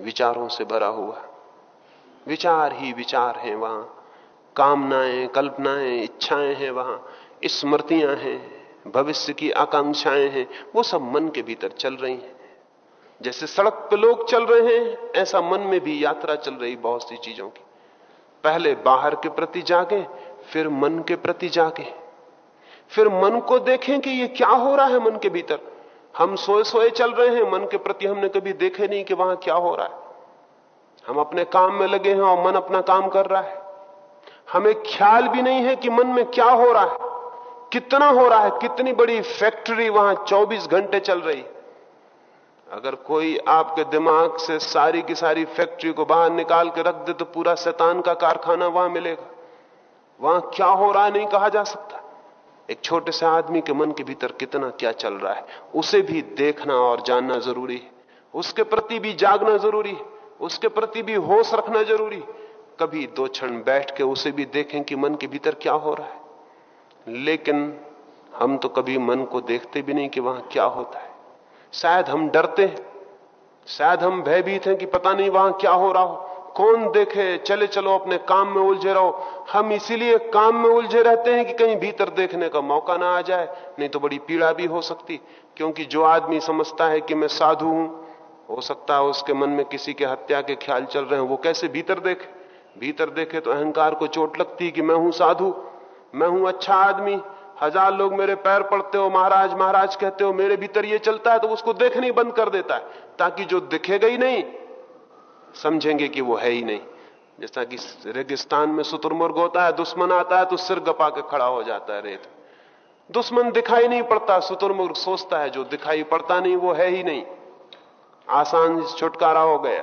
विचारों से भरा हुआ। विचार ही विचार है वहाँ। कामनाएँ, कल्पनाएँ, इच्छाएँ हैं वहाँ, स्मृतियाँ हैं, भविष्य की आकांक्षाएँ हैं, वो सब मन के भीतर चल रही हैं। जैसे सड़क पे लोग चल रहे हैं, ऐसा मन में भी यात्रा चल रही बहुत सी चीज़ों की। पहले बाहर के प्रति जागे, फिर मन के प्रति जागे। फिर मन को देखें कि ये क्या हो रहा है मन के भीतर। हम सोए सोए चल रहे हैं, मन के प्रति हमने कभी देखे नहीं कि वहाँ क्या हो रहा है। हम अपने काम में लगे हैं और मन अपना काम कर रहा है। हमें ख्याल भी नहीं है कि मन में क्या हो रहा है, कितना हो रहा है, कितनी बड़ी फैक्ट्री वहाँ 24 घंटे चल रही अगर कोई आपके दिमाग से सारी की सारी फैक्ट्री को बाहर निकाल के रख दे तो पूरा शैतान का कारखाना वहाँ मिलेगा। वहाँ क्या हो रहा है नहीं कहा जा सकता। एक छोटे से आदमी के मन के भीतर कितना क्या चल रहा है, उसे भी देखना और जानना ज़रूरी है। उसके प्रति भी जागना ज़रूरी है। उसके प्रति भी होश रखना ज़रूरी कभी दो क्षण बैठ के उसे भी देखें कि मन के भीतर क्या हो रहा है। लेकिन हम तो कभी मन को देखते भी नहीं कि वहाँ क्या होता है। शायद हम डरते हैं, शायद हम भयभीत हैं कि पता नहीं वहाँ क्या हो रहा हो। कौन देखे, चले चलो, अपने काम में उलझे रहो। हम इसीलिए काम में उलझे रहते हैं कि कहीं भीतर देखने का मौका ना आ जाए, नहीं तो बड़ी पीड़ा भी हो सकती। क्योंकि जो आदमी समझता है कि मैं साधु हूँ, हो सकता है उसके मन में किसी के हत्या के ख्याल चल रहे हैं, वो कैसे भीतर देखे? भीतर देखे तो अहंकार को चोट लगती कि मैं हूँ साधु, मैं हूँ अच्छा आदमी। हज़ार लोग मेरे पैर पड़ते हो, महाराज महाराज कहते हो, मेरे भीतर ये चलता है तो उसको देखने बंद कर देता है, ताकि जो दिखेगा ही नहीं, समझेंगे कि वो है ही नहीं। जैसा कि रेगिस्तान में शुतुरमुर्ग होता है, दुश्मन आता है तो सिर गपा के खड़ा हो जाता है रेत। दुश्मन दिखाई नहीं पड़ता, शुतुरमुर्ग सोचता है, जो दिखाई पड़ता नहीं, वो है ही नहीं। आसान छुटकारा हो गया।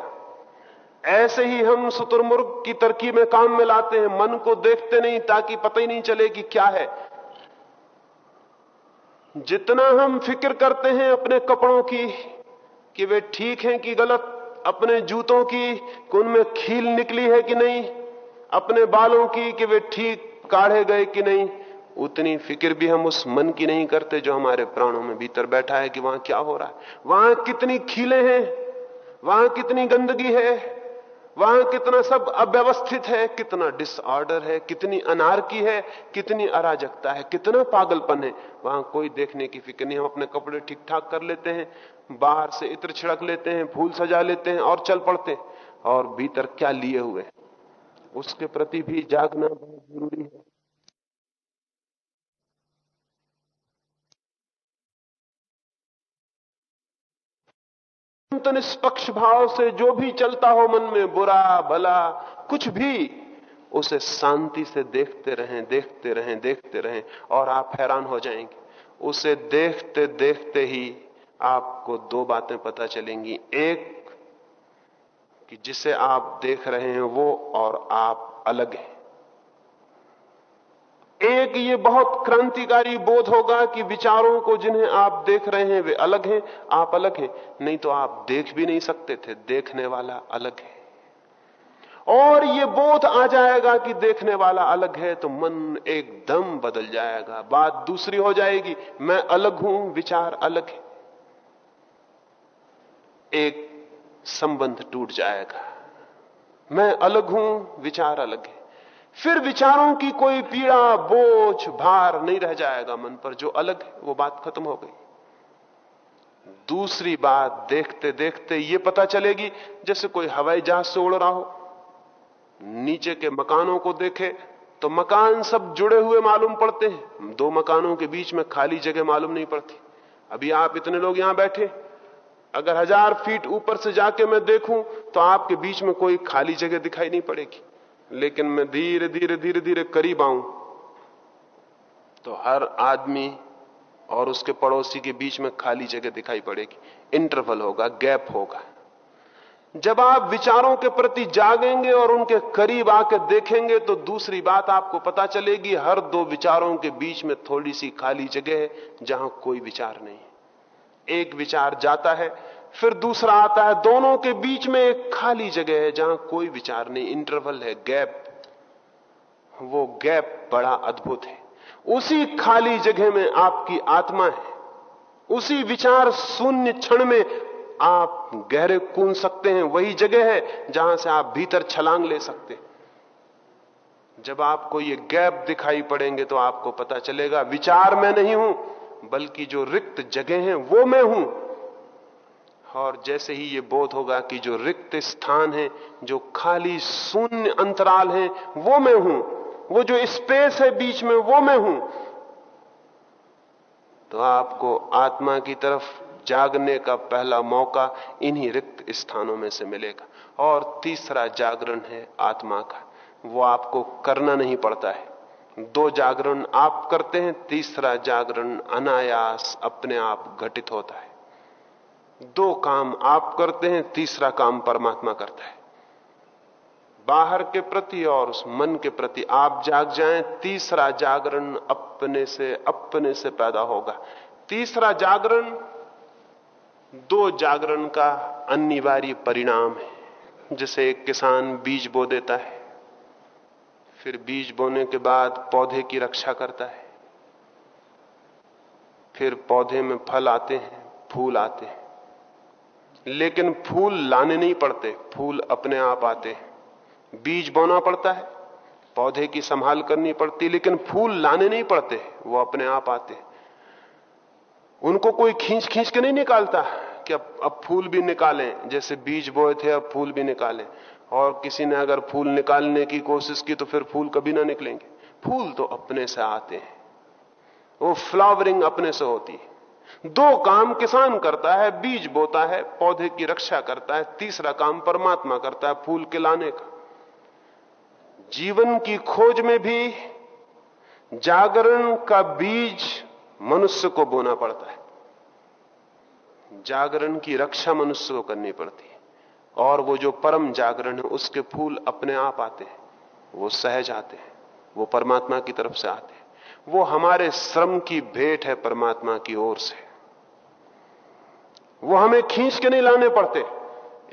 ऐसे ही हम शुतुरमुर्ग की तरकीब में काम में लाते हैं। मन को देखते नहीं ताकि पता ही नहीं चले कि क्या है। जितना हम फ़िक्र करते हैं अपने कपड़ों की कि वे ठीक हैं कि गलत, अपने जूतों की कि उनमें खील निकली है कि नहीं, अपने बालों की कि वे ठीक काढ़े गए कि नहीं, उतनी फ़िक्र भी हम उस मन की नहीं करते जो हमारे प्राणों में भीतर बैठा है कि वहाँ क्या हो रहा है। वहाँ कितनी खीले हैं, वहाँ कितनी गंदगी है वहाँ कितना सब अव्यवस्थित है, कितना डिसऑर्डर है, कितनी अनारकी है, कितनी अराजकता है, कितना पागलपन है। वहाँ कोई देखने की फ़िक्र नहीं, हम अपने कपड़े ठीक ठाक कर लेते हैं, बाहर से इत्र छिड़क लेते हैं, फूल सजा लेते हैं और चल पड़ते हैं। और भीतर क्या लिए हुए उसके प्रति भी जागना बहुत ज़रूरी है। तो निष्पक्ष भाव से जो भी चलता हो मन में, बुरा, भला, कुछ भी, उसे शांति से देखते रहें देखते रहें देखते रहें और आप हैरान हो जाएँगे। उसे देखते देखते ही आपको दो बातें पता चलेंगी। एक, कि जिसे आप देख रहे हैं वो और आप अलग हैं। एक ये बहुत क्रांतिकारी बोध होगा कि विचारों को जिन्हें आप देख रहे हैं, वे अलग हैं, आप अलग हैं। नहीं तो आप देख भी नहीं सकते थे, देखने वाला अलग है। और ये बोध आ जाएगा कि देखने वाला अलग है तो मन एकदम बदल जाएगा, बात दूसरी हो जाएगी, मैं अलग हूँ, विचार अलग है। एक संबंध टूट जाएगा। मैं अलग हूँ, विचार अलग है। फिर विचारों की कोई पीड़ा, बोझ, भार नहीं रह जाएगा मन पर। जो अलग है, वो बात खत्म हो गई। दूसरी बात देखते देखते ये पता चलेगी, जैसे कोई हवाई जहाज़ से उड़ रहा हो। नीचे के मकानों को देखे तो मकान सब जुड़े हुए मालूम पड़ते हैं। दो मकानों के बीच में खाली जगह मालूम नहीं पड़ती। अभी आप इतने लोग यहाँ बैठे। अगर हज़ार फीट ऊपर से जाके मैं देखूँ तो आपके बीच में कोई खाली जगह दिखाई नहीं पड़ेगी। लेकिन मैं धीरे धीरे धीरे धीरे करीब आऊँ तो हर आदमी और उसके पड़ोसी के बीच में खाली जगह दिखाई पड़ेगी। इंटरवल होगा गैप होगा। जब आप विचारों के प्रति जागेंगे और उनके करीब आके देखेंगे तो दूसरी बात आपको पता चलेगी, हर दो विचारों के बीच में थोड़ी सी खाली जगह है, जहाँ कोई विचार नहीं। एक विचार जाता है फिर दूसरा आता है, दोनों के बीच में एक खाली जगह है जहाँ कोई विचार नहीं इंटरवल है गैप वो गैप बड़ा अद्भुत है। उसी खाली जगह में आपकी आत्मा है। उसी विचार शून्य क्षण में आप गहरे कूद सकते हैं, वही जगह है जहाँ से आप भीतर छलांग ले सकते हैं। जब आपको ये गैप दिखाई पड़ेंगे तो आपको पता चलेगा, विचार मैं नहीं हूँ, बल्कि जो रिक्त जगह है वो मैं हूँ। और जैसे ही ये बोध होगा कि जो रिक्त स्थान है, जो खाली शून्य अंतराल है, वो मैं हूँ। वो जो स्पेस है बीच में, वो मैं हूँ। तो आपको आत्मा की तरफ़ जागने का पहला मौका इन्हीं रिक्त स्थानों में से मिलेगा। और तीसरा जागरण है आत्मा का। वो आपको करना नहीं पड़ता है। दो जागरण आप करते हैं, तीसरा जागरण अनायास अपने आप घटित होता है। दो काम आप करते हैं, तीसरा काम परमात्मा करता है। बाहर के प्रति और उस मन के प्रति आप जाग जाएँ, तीसरा जागरण अपने से अपने से पैदा होगा। तीसरा जागरण, दो जागरण का अनिवार्य परिणाम है। जैसे एक किसान बीज बो देता है, फिर बीज बोने के बाद पौधे की रक्षा करता है, फिर पौधे में फल आते हैं, फूल आते हैं। लेकिन फूल लाने नहीं पड़ते, फूल अपने आप आते बीज बोना पड़ता है, पौधे की संभाल करनी पड़ती लेकिन फूल लाने नहीं पड़ते, वो अपने आप आते उनको कोई खींच खींच के नहीं निकालता कि अब अब फूल भी निकालें, जैसे बीज बोए थे, अब फूल भी निकालें। और किसी ने अगर फूल निकालने की कोशिश की तो फिर फूल कभी ना निकलेंगे। फूल तो अपने से आते हैं। वो फ्लावरिंग अपने से होती है। दो काम किसान करता है, बीज बोता है, पौधे की रक्षा करता है, तीसरा काम परमात्मा करता है, फूल के लाने का। जीवन की खोज में भी जागरण का बीज मनुष्य को बोना पड़ता है। जागरण की रक्षा मनुष्य को करनी पड़ती है। और वो जो परम जागरण है, उसके फूल अपने आप आते हैं, वो सहज आते हैं, वो परमात्मा की तरफ़ से आते हैं। वो हमारे श्रम की भेंट है परमात्मा की ओर से। वो हमें खींच के नहीं लाने पड़ते।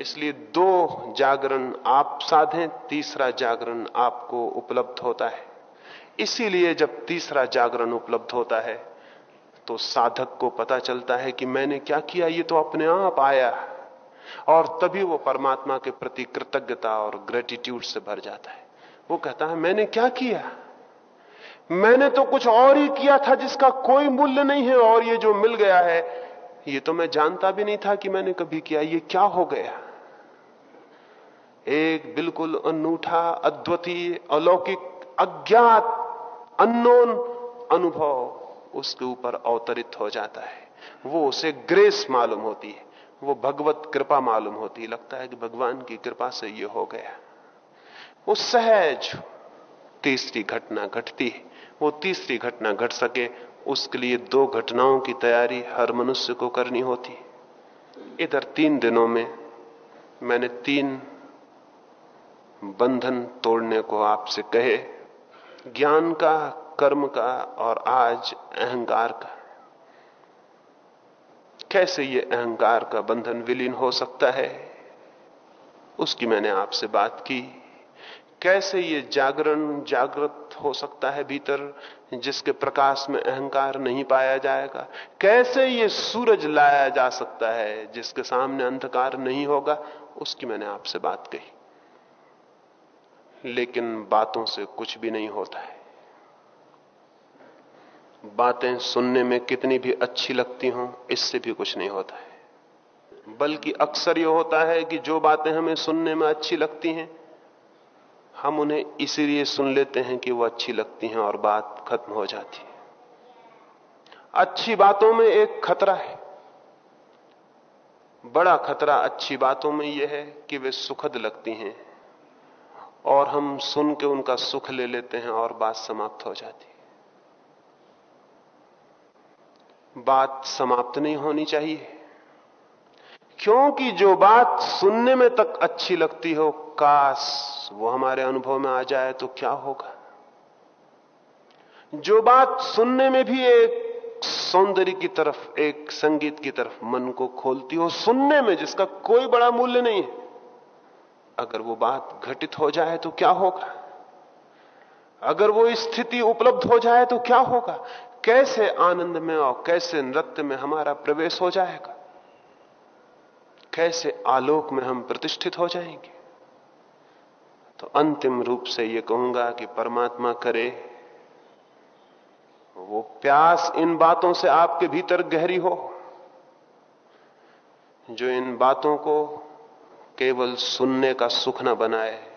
इसलिए दो जागरण आप साधें, तीसरा जागरण आपको उपलब्ध होता है। इसीलिए जब तीसरा जागरण उपलब्ध होता है तो साधक को पता चलता है कि मैंने क्या किया, ये तो अपने आप आया। और तभी वो परमात्मा के प्रति कृतज्ञता और ग्रेटिट्यूड से भर जाता है। वो कहता है, मैंने क्या किया? मैंने तो कुछ और ही किया था जिसका कोई मूल्य नहीं है और ये जो मिल गया है, ये तो मैं जानता भी नहीं था कि मैंने कभी किया। ये क्या हो गया? एक बिल्कुल अनूठा, अद्वितीय, अलौकिक, अज्ञात अनोन अनुभव उसके ऊपर अवतरित हो जाता है। वो उसे ग्रेस मालूम होती है। वो भगवत कृपा मालूम होती है। लगता है कि भगवान की कृपा से ये हो गया। वो सहज तीसरी घटना घटती है। वो तीसरी घटना घट सके, उसके लिए दो घटनाओं की तैयारी हर मनुष्य को करनी होती। इधर तीन दिनों में मैंने तीन बंधन तोड़ने को आपसे कहे, ज्ञान का, कर्म का और आज अहंकार का। कैसे ये अहंकार का बंधन विलीन हो सकता है? उसकी मैंने आपसे बात की। कैसे ये जागरण, जागृत हो सकता है भीतर, जिसके प्रकाश में अहंकार नहीं पाया जाएगा। कैसे ये सूरज लाया जा सकता है, जिसके सामने अंधकार नहीं होगा, उसकी मैंने आपसे बात कही। लेकिन बातों से कुछ भी नहीं होता है। बातें सुनने में कितनी भी अच्छी लगती हों, इससे भी कुछ नहीं होता है। बल्कि अक्सर यह होता है कि जो बातें हमें सुनने में अच्छी लगती हैं हम उन्हें इसीलिए सुन लेते हैं कि वो अच्छी लगती हैं और बात खत्म हो जाती है। अच्छी बातों में एक खतरा है। बड़ा खतरा अच्छी बातों में यह है कि वे सुखद लगती हैं और हम सुन के उनका सुख ले लेते हैं और बात समाप्त हो जाती है। बात समाप्त नहीं होनी चाहिए। क्योंकि जो बात सुनने में तक अच्छी लगती हो, काश वो हमारे अनुभव में आ जाए तो क्या होगा? जो बात सुनने में भी एक सौंदर्य की तरफ़, एक संगीत की तरफ़ मन को खोलती हो, सुनने में जिसका कोई बड़ा मूल्य नहीं है, अगर वो बात घटित हो जाए तो क्या होगा? अगर वो स्थिति उपलब्ध हो जाए तो क्या होगा? कैसे आनंद में और कैसे नृत्य में हमारा प्रवेश हो जाएगा? कैसे आलोक में हम प्रतिष्ठित हो जाएँगे? तो अंतिम रूप से यह कहूँगा कि परमात्मा करे, वो प्यास इन बातों से आपके भीतर गहरी हो, जो इन बातों को केवल सुनने का सुख न बनाए,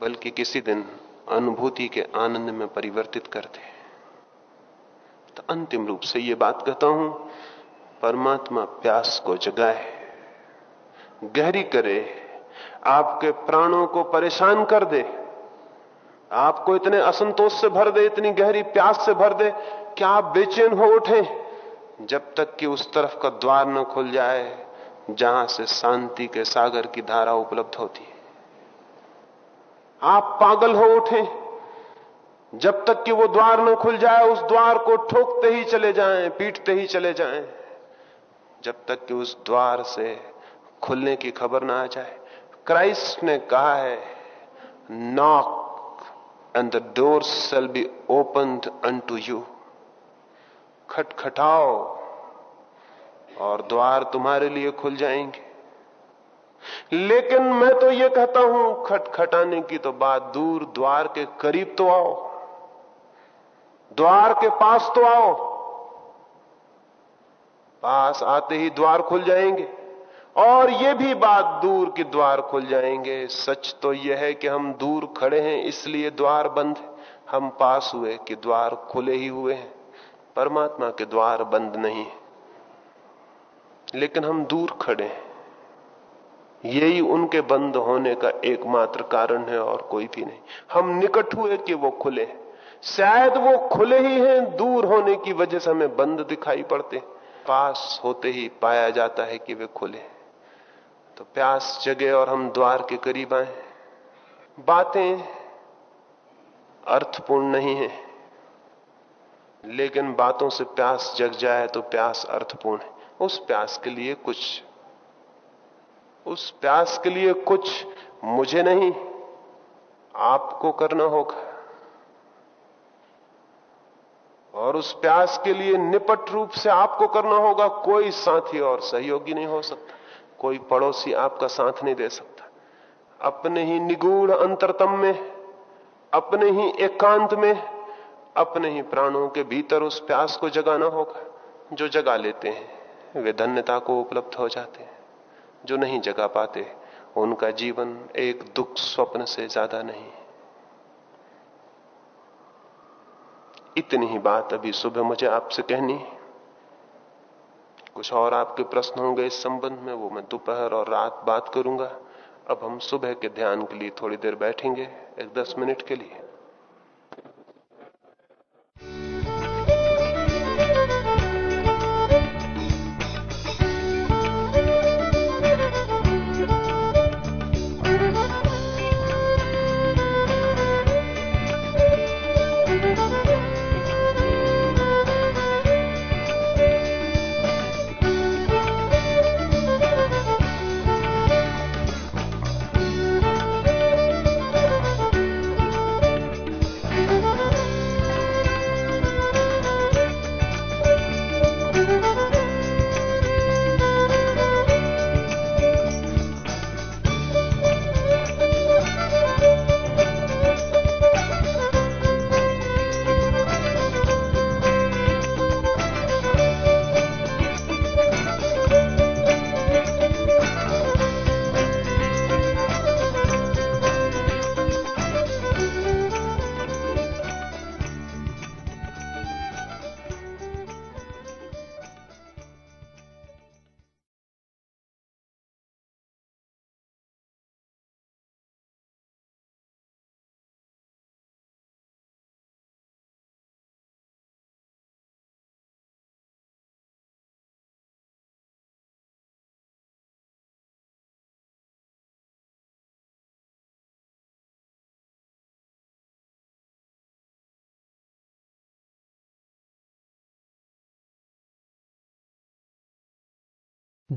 बल्कि किसी दिन अनुभूति के आनंद में परिवर्तित कर दे। तो अंतिम रूप से यह बात कहता हूँ परमात्मा प्यास को जगाए गहरी करे आपके प्राणों को परेशान कर दे आपको इतने असंतोष से भर दे इतनी गहरी प्यास से भर दे कि आप बेचैन हो उठे? जब तक कि उस तरफ़ का द्वार न खुल जाए जहाँ से शांति के सागर की धारा उपलब्ध होती है। आप पागल हो उठे। जब तक कि वो द्वार न खुल जाए उस द्वार को ठोकते ही चले जाएँ, पीटते ही चले जाएँ, जब तक कि उस द्वार से खुलने की खबर ना आ जाए। क्राइस्ट ने कहा है knock and the door shall be open unto you खटखटाओ और द्वार तुम्हारे लिए खुल जाएँगे। लेकिन मैं तो यह कहता हूँ, खटखटाने की तो बात दूर, द्वार के करीब तो आओ। द्वार के पास तो आओ। पास आते ही द्वार खुल जाएँगे। और यह भी बात दूर के द्वार खुल जाएँगे। सच तो यह है कि हम दूर खड़े हैं, इसलिए द्वार बंद हम पास हुए कि द्वार खुले ही हुए हैं। परमात्मा के द्वार बंद नहीं है। लेकिन हम दूर खड़े हैं। यही उनके बंद होने का एकमात्र कारण है और कोई भी नहीं। हम निकट हुए कि वो खुले शायद वो खुले ही हैं, दूर होने की वजह से हमें बंद दिखाई पड़ते। पास होते ही पाया जाता है कि वे खुले तो प्यास जगे और हम द्वार के करीब आए। बातें अर्थपूर्ण नहीं है, लेकिन बातों से प्यास जग जाए तो प्यास अर्थपूर्ण है। उस प्यास के लिए कुछ, उस प्यास के लिए कुछ मुझे नहीं, आपको करना होगा। और उस प्यास के लिए निपट रूप से आपको करना होगा। कोई साथी और सहयोगी नहीं हो सकता। कोई पड़ोसी आपका साथ नहीं दे सकता। अपने ही निगूढ़ अंतरतम में, अपने ही एकांत में, अपने ही प्राणों के भीतर उस प्यास को जगाना होगा। जो जगा लेते हैं, वे धन्यता को उपलब्ध हो जाते हैं। जो नहीं जगा पाते, उनका जीवन एक दुख स्वप्न से ज़्यादा नहीं इतनी ही बात अभी सुबह मुझे आपसे कहनी कुछ और आपके प्रश्न होंगे इस संबंध में, वो मैं दोपहर और रात बात करूँगा। अब हम सुबह के ध्यान के लिए थोड़ी देर बैठेंगे, एक दस मिनट के लिए।